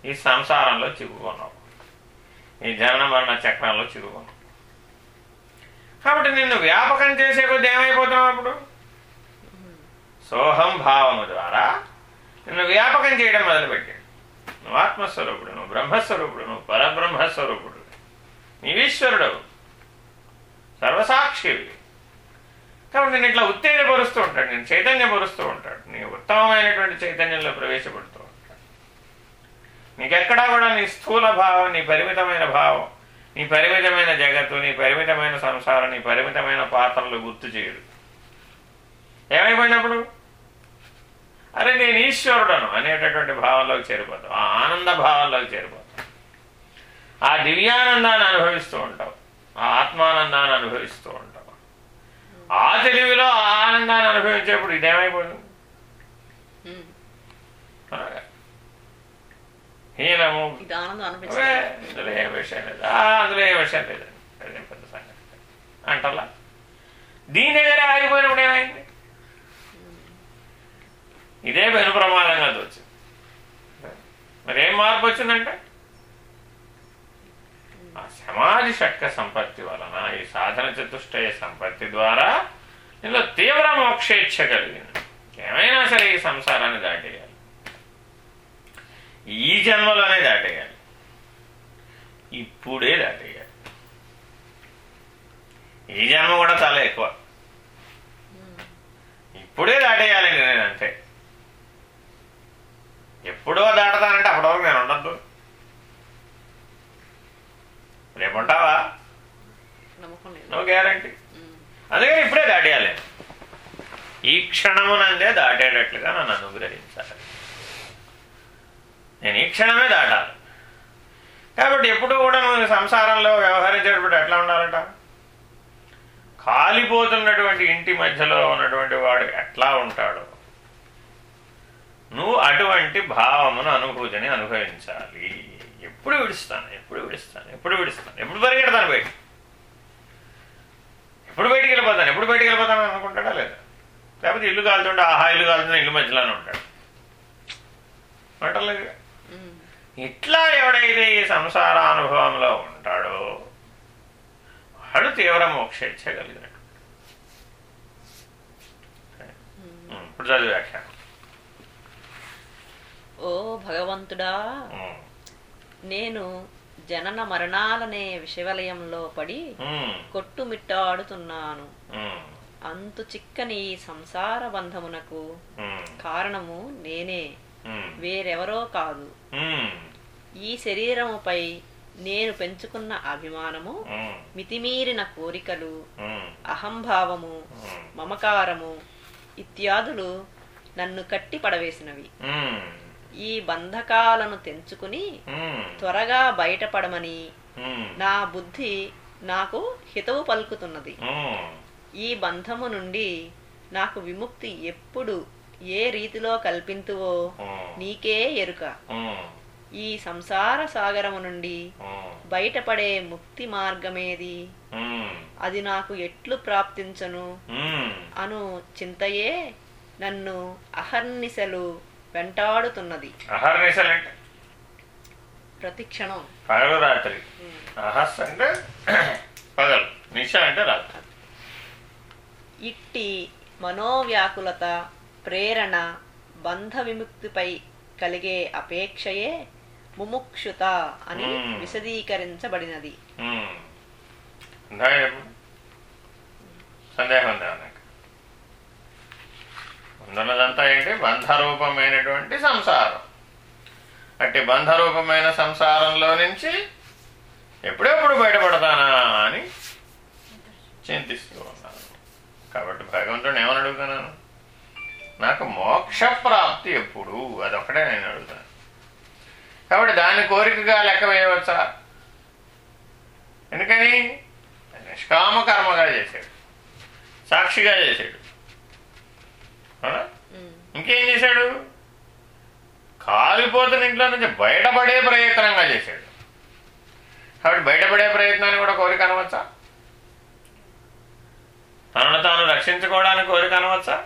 ఈ సంసారంలో చిక్కుకున్నావు. ఈ జనన మరణ చక్రంలో చిక్కుకున్నావు. కాబట్టి నిన్ను వ్యాపకం చేసే కొద్ది ఏమైపోతున్నావు అప్పుడు? సోహం భావము ద్వారా నిన్ను వ్యాపకం చేయడం మొదలుపెట్టాడు నువ్వు ఆత్మస్వరూపుడు నువ్వు బ్రహ్మస్వరూపుడు నువ్వు పరబ్రహ్మస్వరూపుడు. నీవీశ్వరుడు సర్వసాక్షి కాబట్టి నేను ఇట్లా ఉత్తేజపరుస్తూ ఉంటాడు నేను చైతన్యపరుస్తూ ఉంటాడు నీ ఉత్తమమైనటువంటి చైతన్యంలో ప్రవేశపెడుతూ ఉంటాడు నీకెక్కడా కూడా నీ స్థూల భావం నీ పరిమితమైన భావం నీ పరిమితమైన జగత్తు నీ పరిమితమైన సంసారం నీ పరిమితమైన పాత్రలు గుర్తు చేయడు ఏమైపోయినప్పుడు? అరే నేను ఈశ్వరుడను అనేటటువంటి భావంలోకి చేరిపోతావు ఆ ఆనంద భావంలోకి చేరిపోతావు ఆ దివ్యానందాన్ని అనుభవిస్తూ ఉంటావు ఆ ఆత్మానందాన్ని అనుభవిస్తూ ఉంటావు ఆ తెలివిలో ఆనందాన్ని అనుభవించేప్పుడు ఇదేమైపోతుంది హీనము. ఇందులో ఏం విషయం లేదు. అందులో ఏం విషయం లేదు. పెద్ద సంగతి. అంటలా? దీని దగ్గర ఆగిపోయినప్పుడు ఏమైంది? ఇదే పెను ప్రమాదంగా వచ్చింది మరి ఏం మార్పు వచ్చిందంటే? ఆ సమాధి శక్త సంపత్తి వలన ఈ సాధన చతుష్టయ సంపత్తి ద్వారా ఇందులో తీవ్ర మోక్షేచ్ఛ కలిగింది. ఏమైనా సరే ఈ సంసారాన్ని దాటేయాలి. ఈ జన్మలోనే దాటేయాలి. ఇప్పుడే దాటేయాలి. ఈ జన్మ కూడా చాలా ఎక్కువ. ఇప్పుడే దాటేయాలండి నేను అంతే ఎప్పుడో దాటతానంటే అప్పటివరకు నేను ఉండద్దు. రేపు ఉంటావా నో గ్యారంటీ అందుకని ఇప్పుడే దాటేయాలి. ఈ క్షణమునందే దాటేటట్లుగా నన్ను అనుగ్రహించాలి. నేను ఈ క్షణమే దాటాలి. కాబట్టి ఎప్పుడు కూడా నువ్వు సంసారంలో వ్యవహరించేటప్పుడు ఎట్లా ఉండాలంట? కాలిపోతున్నటువంటి ఇంటి మధ్యలో ఉన్నటువంటి వాడు ఎట్లా ఉంటాడు. నువ్వు అటువంటి భావమును అనుభూతిని అనుభవించాలి. ఎప్పుడు విడుస్తాను ఎప్పుడు విడుస్తాను ఎప్పుడు విడుస్తాను. ఎప్పుడు పరిగెడతాను బయట ఎప్పుడు బయటికి వెళ్ళిపోతాను? ఎప్పుడు బయటికి వెళ్ళిపోతాను అనుకుంటాడా లేదా? లేకపోతే ఇల్లు కాలుతుంటే ఆహా ఇల్లు కాలుతుంటే ఇల్లు మధ్యలోనే ఉంటాడు. అంటలేదు. ఇట్లా ఎవడైతే ఈ సంసార అనుభవంలో ఉంటాడో వాడు తీవ్ర మోక్షేచ్ఛ కలిగినట్టు ఇప్పుడు చదివి వ్యాఖ్యానం. ఓ భగవంతుడా! నేను జనన మరణాలనే విషవలయంలో పడి కొట్టుమిట్టాడుతున్నాను. అంతు చిక్కని ఈ సంసార బంధమునకు కారణము నేనే. వేరెవరో కాదు. ఈ శరీరముపై నేను పెంచుకున్న అభిమానము మితిమీరిన కోరికలు అహంభావము మమకారము ఇత్యాదులు నన్ను కట్టి పడవేసినవి ఈ బంధకాలను తెంచుకుని త్వరగా బయటపడమని నా బుద్ధి నాకు హితవు పలుకుతున్నది. ఈ బంధము నుండి నాకు విముక్తి ఎప్పుడు ఏ రీతిలో కల్పింతువో నీకే ఎరుక. ఈ సంసార సాగరము నుండి బయటపడే ముక్తి మార్గమేది? అది నాకు ఎట్లు ప్రాప్తించను. అను చింతయే నన్ను అహర్నిశలు వెంటాడుతున్నది. అహర్నిశలంటే? ప్రతి క్షణం. పగలు రాత్రి. అహస్ అంటే [CLEARS THROAT] పగలు. నిశ అంటే రాత్రి. ఇట్టి మనోవ్యాకులత ప్రేరణ బంధ విముక్తిపై కలిగే అపేక్షయే ముముక్షుత అని. విశదీకరించబడినది. సందేహం ఉంది ఉన్నదంతా ఏంటి బంధరూపమైనటువంటి సంసారం. అట్టి బంధరూపమైన సంసారంలో నుంచి ఎప్పుడెప్పుడు బయటపడతానా అని చింతిస్తూ ఉన్నాను. కాబట్టి భగవంతుడు ఏమని అడుగుతున్నాను నాకు మోక్ష ప్రాప్తి ఎప్పుడు అదొక్కటే నేను అడుగుతాను. కాబట్టి దాని కోరికగా లెక్క వేయవచ్చా ఎందుకని? నిష్కామ కర్మగా చేశాడు. సాక్షిగా చేశాడు. అవునా? ఇంకేం చేశాడు? కాలిపోతున్న ఇంట్లో నుంచి బయటపడే ప్రయత్నంగా చేశాడు. కాబట్టి బయటపడే ప్రయత్నాన్ని కూడా కోరిక అనవచ్చా తనను తాను రక్షించుకోవడానికి కోరిక అనవచ్చా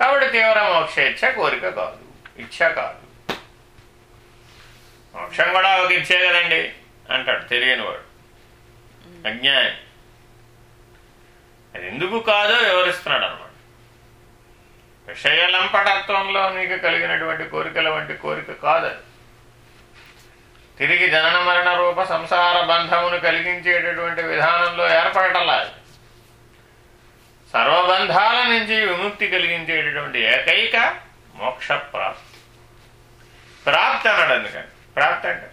కాబట్టి తీవ్ర మోక్ష ఇచ్చ కోరిక కాదు ఇచ్చ కాదు. మోక్షం కూడా ఒక ఇచ్చే కదండి అంటాడు తెలియని వాడు అజ్ఞాని. అది ఎందుకు కాదో వివరిస్తున్నాడు అనమాట విషయలంపటత్వంలో నీకు కలిగినటువంటి కోరికల వంటి కోరిక కాదు అది. తిరిగి జనన మరణ రూప సంసార బంధమును కలిగించేటటువంటి విధానంలో ఏర్పడటంలా. సర్వబంధాల నుంచి విముక్తి కలిగించేటటువంటి ఏకైక మోక్ష ప్రాప్తి. ప్రాప్తి అన్నాడు అందుకని. ప్రాప్తి అంటే?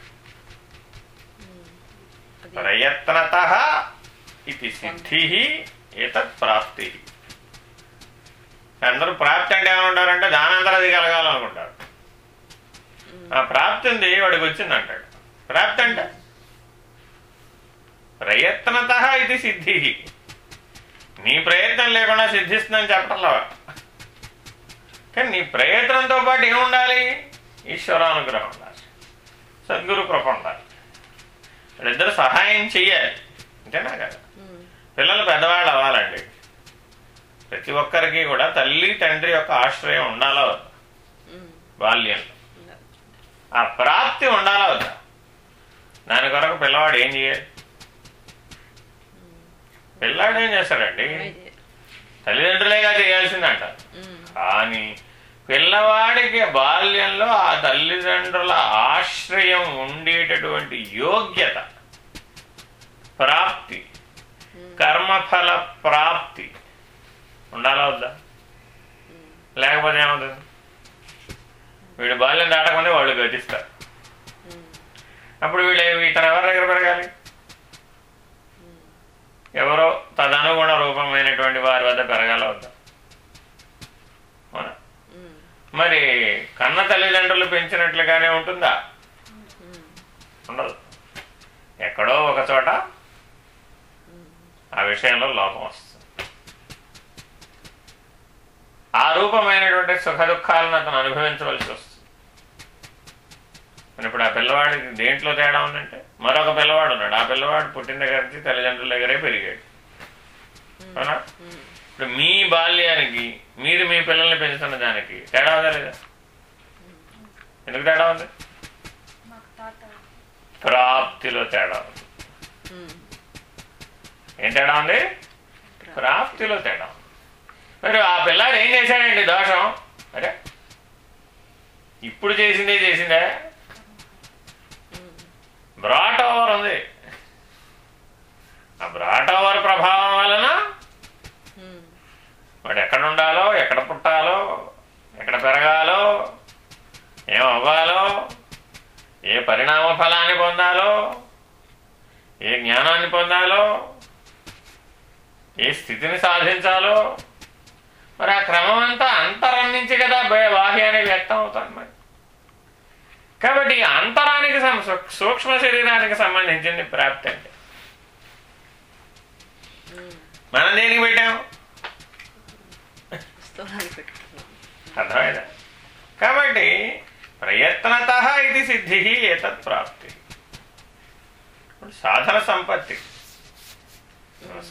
ప్రయత్నత ఇది సిద్ధి ఏతత్ ప్రాప్తి. అందరూ ప్రాప్తి అంటే ఏమంటారంటే దానంతరం అది కలగాలనుకుంటారు. ఆ ప్రాప్తి ఉంది వాడికి వచ్చింది అంటాడు. ప్రాప్తి అంటే? ప్రయత్నత ఇది సిద్ధి. నీ ప్రయత్నం లేకుండా సిద్ధిస్తుందని చెప్పటంలో. కానీ నీ ప్రయత్నంతో పాటు ఏముండాలి? ఈశ్వరానుగ్రహం ఉండాలి. సద్గురు కృప ఉండాలి. వాళ్ళిద్దరు సహాయం చెయ్యాలి. అంతేనా కదా. పిల్లలు పెద్దవాళ్ళు అవ్వాలండి. ప్రతి ఒక్కరికి కూడా తల్లి తండ్రి యొక్క ఆశ్రయం ఉండాలా వద్దా. బాల్యంలో ఆ ప్రాప్తి ఉండాలా వద్దా. దాని కొరకు పిల్లవాడు ఏం చేయాలి? పిల్లాడు ఏం చేస్తాడండి? తల్లిదండ్రులేగా చేయాల్సిందంట. కానీ పిల్లవాడికి బాల్యంలో ఆ తల్లిదండ్రుల ఆశ్రయం ఉండేటటువంటి యోగ్యత ప్రాప్తి కర్మఫల ప్రాప్తి ఉండాలా వద్దా? లేకపోతే ఏమవుతుంది? వీడు బాల్యం దాటకుండా వాళ్ళు గతిస్తారు. అప్పుడు వీళ్ళు ఇతను ఎవరి దగ్గర పెరగాలి? ఎవరో తదనుగుణ రూపమైనటువంటి వారి వద్ద పెరగాల వద్దా? మరి కన్న తల్లిదండ్రులు పెంచినట్లుగానే ఉంటుందా? ఉండదు. ఎక్కడో ఒక చోట ఆ విషయంలో లోపం వస్తుంది. ఆ రూపమైనటువంటి సుఖ దుఃఖాలను అతను అనుభవించవలసి వస్తుంది. మరి ఇప్పుడు ఆ పిల్లవాడికి దేంట్లో తేడా ఉందంటే మరొక పిల్లవాడు ఉన్నాడు. ఆ పిల్లవాడు పుట్టిన దగ్గర నుంచి తల్లిదండ్రుల దగ్గరే పెరిగాడు. అవునా? ఇప్పుడు మీ బాల్యానికి మీరు మీ పిల్లల్ని పెంచుతున్న దానికి తేడా ఉందా లేదా? ఎందుకు తేడా ఉంది? ప్రాప్తిలో తేడా ఉంది. ఏం తేడా ఉంది? ప్రాప్తిలో తేడా ఉంది. మరి ఆ పిల్లాడు ఏం చేశాడండి? దోషం? అరే ఇప్పుడు చేసిందే చేసిందే. బ్రాట్ ఓవర్ ఉంది. ఆ బ్రాట్ ఓవర్ ప్రభావం వలన వాడు ఎక్కడ ఉండాలో ఎక్కడ పుట్టాలో ఎక్కడ పెరగాలో ఏం అవ్వాలో ఏ పరిణామ ఫలాన్ని పొందాలో ఏ జ్ఞానాన్ని పొందాలో ఏ స్థితిని సాధించాలో మరి ఆ క్రమం అంతా అంతరం నుంచి కదా బాహ్యానికి వ్యక్తం అవుతుంది మరి. కాబట్టి అంతరానికి సూక్ష్మ శరీరానికి సంబంధించింది ప్రాప్తి అంటే. మనం దేనికి పెట్టాం స్థూలాన్ని పెట్టుకున్నాం. అర్థమైందా? కాబట్టి ప్రయత్నత ఇది సిద్ధి ఏతత్ ప్రాప్తి. సాధన సంపత్తి.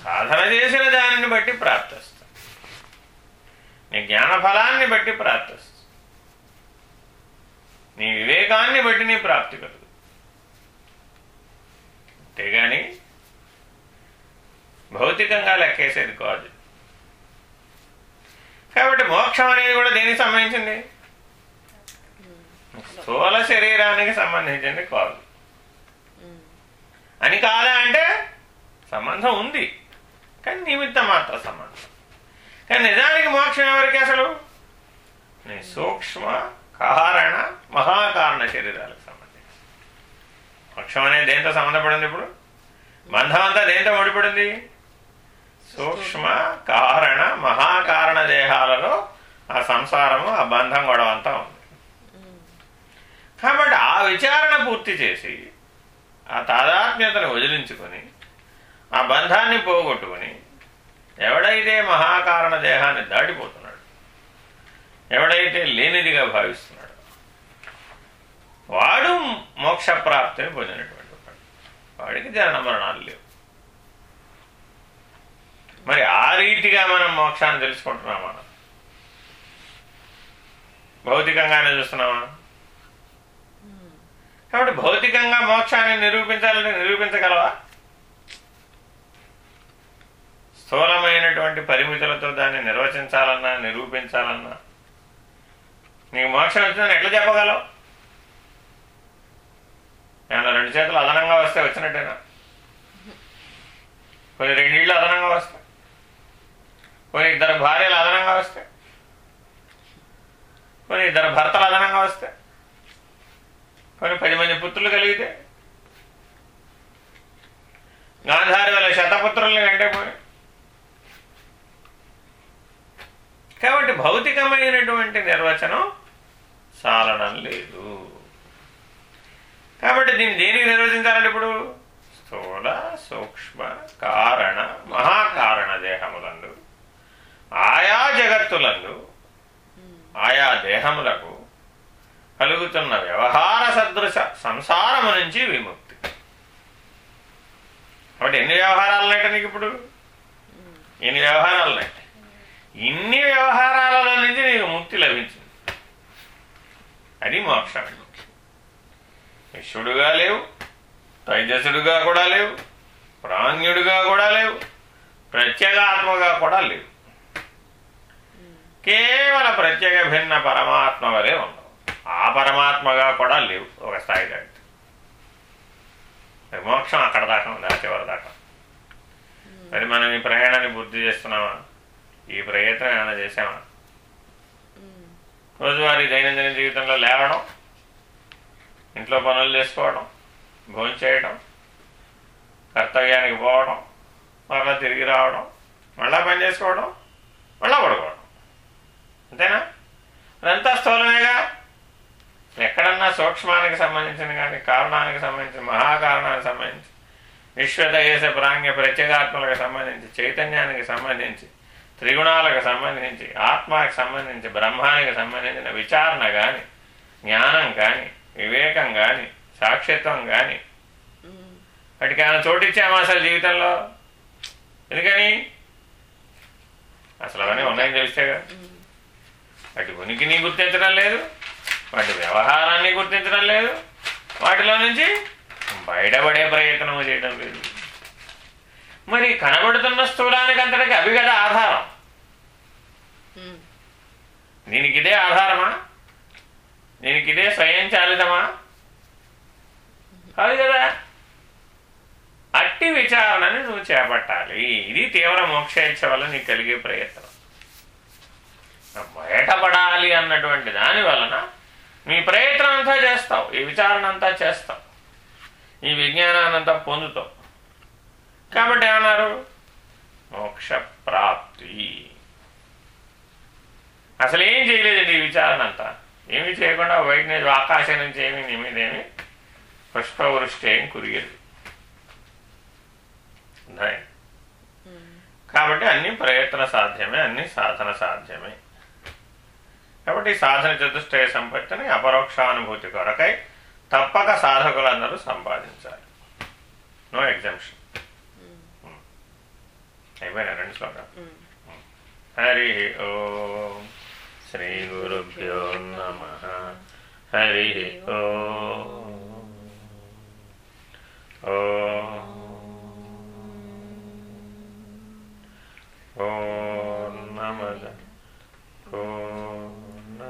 సాధన చేసిన దానిని బట్టి ప్రాప్తిస్తుంది నీ జ్ఞాన ఫలాన్ని బట్టి ప్రాప్తిస్తుంది. నీ వివేకాన్ని బట్టి నీ ప్రాప్తి కలుగు అంతేగాని భౌతికంగా లెక్కేసేది కాదు. కాబట్టి మోక్షం అనేది కూడా దేనికి సంబంధించింది? స్థూల శరీరానికి సంబంధించింది కాదు. అని కాదా అంటే సంబంధం ఉంది. కానీ నిమిత్త మాత్ర సంబంధం. కానీ నిజానికి మోక్షం ఎవరికి అసలు? నీ సూక్ష్మ కారణ మహాకారణ శరీరాలకు సంబంధించి. మోక్షం అనేది దేంతో సంబంధపడింది ఇప్పుడు? బంధం అంతా దేంతో ముడిపడింది? సూక్ష్మ కారణ మహాకారణ దేహాలలో ఆ సంసారము ఆ బంధం గొడవ అంతా ఉంది. కాబట్టి ఆ విచారణ పూర్తి చేసి ఆ తాదాత్మ్యతను వదిలించుకొని ఆ బంధాన్ని పోగొట్టుకుని ఎవడైతే మహాకారణ దేహాన్ని దాటిపోతున్నాడు ఎవడైతే లేనిదిగా భావిస్తున్నాడు వాడు మోక్షప్రాప్తిని పొందినటువంటి వాడు. వాడికి జనన మరణాలు లేవు. మరి ఆ రీతిగా మనం మోక్షాన్ని తెలుసుకుంటున్నాం మనం భౌతికంగానే చూస్తున్నామా? కాబట్టి భౌతికంగా మోక్షాన్ని నిరూపించాలంటే నిరూపించగలవా? స్థూలమైనటువంటి పరిమితులతో దాన్ని నిర్వచించాలన్నా నిరూపించాలన్నా. నీకు మోక్షం వచ్చిందని ఎట్లా చెప్పగలవు? ఏమన్నా రెండు చేతులు అదనంగా వస్తే వచ్చినట్టేనా? కొన్ని రెండిళ్ళు అదనంగా వస్తాయి కొన్ని ఇద్దరు భార్యలు అదనంగా వస్తాయి కొన్ని ఇద్దరు భర్తలు అదనంగా వస్తాయి కొన్ని పది మంది పుత్రులు కలిగితే. గాంధారి వల్ల శతపుత్రుల్ని అంటే పోయి కాబట్టి భౌతికమైనటువంటి నిర్వచనం చాలడం లేదు. కాబట్టి దీన్ని దేనికి నిర్వచించాలండి ఇప్పుడు? స్థూల సూక్ష్మ కారణ మహాకారణ దేహములందు ఆయా జగత్తులందు ఆయా దేహములకు కలుగుతున్న వ్యవహార సదృశ సంసారము నుంచి విముక్తి. కాబట్టి ఎన్ని వ్యవహారాలు ఉన్నాయట నీకు ఇప్పుడు? ఎన్ని వ్యవహారాలు ఉన్నాయి ఇన్ని వ్యవహారాలలో నుంచి నీకు ముక్తి లభించింది. అది మోక్షం విశ్వడుగా లేవు తైజసుడుగా కూడా లేవు ప్రాణ్యుడుగా కూడా లేవు ప్రత్యేగాత్మగా కూడా లేవు. కేవల ప్రత్యేక భిన్న పరమాత్మ వలె ఉండవు ఆ పరమాత్మగా కూడా లేవు ఒక స్థాయి దాటి మోక్షం అక్కడ దాకా ఉంది ఆ చివరి దాకా. మరి మనం ఈ ప్రయాణాన్ని పూర్తి చేస్తున్నామా? ఈ ప్రయత్నం ఏమైనా చేసామా రోజువారీ దైనందిన జీవితంలో లేవడం ఇంట్లో పనులు చేసుకోవడం భోజనం చేయడం కర్తవ్యానికి పోవడం మళ్ళా తిరిగి రావడం మళ్ళా పని చేసుకోవడం మళ్ళా పడుకోవడం. అంతేనా? అదంతా స్థూలమేగా? ఎక్కడన్నా సూక్ష్మానికి సంబంధించిన కానీ కారణానికి సంబంధించి మహాకారణానికి సంబంధించి విశ్వదయేశ ప్రాంగ్య ప్రత్యేగాత్మలకు సంబంధించి చైతన్యానికి సంబంధించి త్రిగుణాలకు సంబంధించి ఆత్మకి సంబంధించి బ్రహ్మానికి సంబంధించిన విచారణ కానీ జ్ఞానం కానీ వివేకం కానీ సాక్షిత్వం కానీ వాటికి ఆయన చోటిచ్చామా అసలు జీవితంలో? ఎందుకని? అసలు అవన్నీ ఉన్నాయని తెలిస్తేగా వాటి ఉనికిని గుర్తించడం లేదు వాటి వ్యవహారాన్ని గుర్తించడం లేదు వాటిలో నుంచి బయటపడే ప్రయత్నం చేయడం లేదు. మరి కనబడుతున్న స్థూలానికి అంతటికి అవి కదా ఆధారం. ఉమ్, దీనికి ఇదే ఆధారమా? దీనికి ఇదే స్వయం చాలితమా కాదు కదా? అట్టి విచారణని నువ్వు చేపట్టాలి. ఇది తీవ్ర మోక్షేచ్ఛ వల్ల నీకు కలిగే ప్రయత్నం. బయటపడాలి అన్నటువంటి దాని వలన నీ ప్రయత్నం అంతా చేస్తావు. ఈ విచారణ అంతా చేస్తావు. ఈ విజ్ఞానాన్ని అంతా పొందుతావు. కాబట్టి ఏమన్నారు? మోక్ష ప్రాప్తి అసలు ఏం చేయలేదండి ఈ విచారణ అంతా. ఏమీ చేయకుండా బయట నుంచి ఆకాశం నుంచి ఏమి నీ మీద ఏమి పుష్పవృష్టి ఏం? ఉమ్, కాబట్టి అన్ని ప్రయత్న సాధ్యమే అన్ని సాధన సాధ్యమే. కాబట్టి సాధన చతుష్టయ సంపత్తిని అపరోక్షానుభూతి కొరకై తప్పక సాధకులందరూ సంపాదించాలి. నో ఎగ్జామ్షన్ అయిపోయినా రెండు శ్లోకాలు. ఉమ్. హరి ఓం. శ్రీ గురుభ్యో నమ హరి ఓం ఓం పూర్ణమద పూర్ణమిదం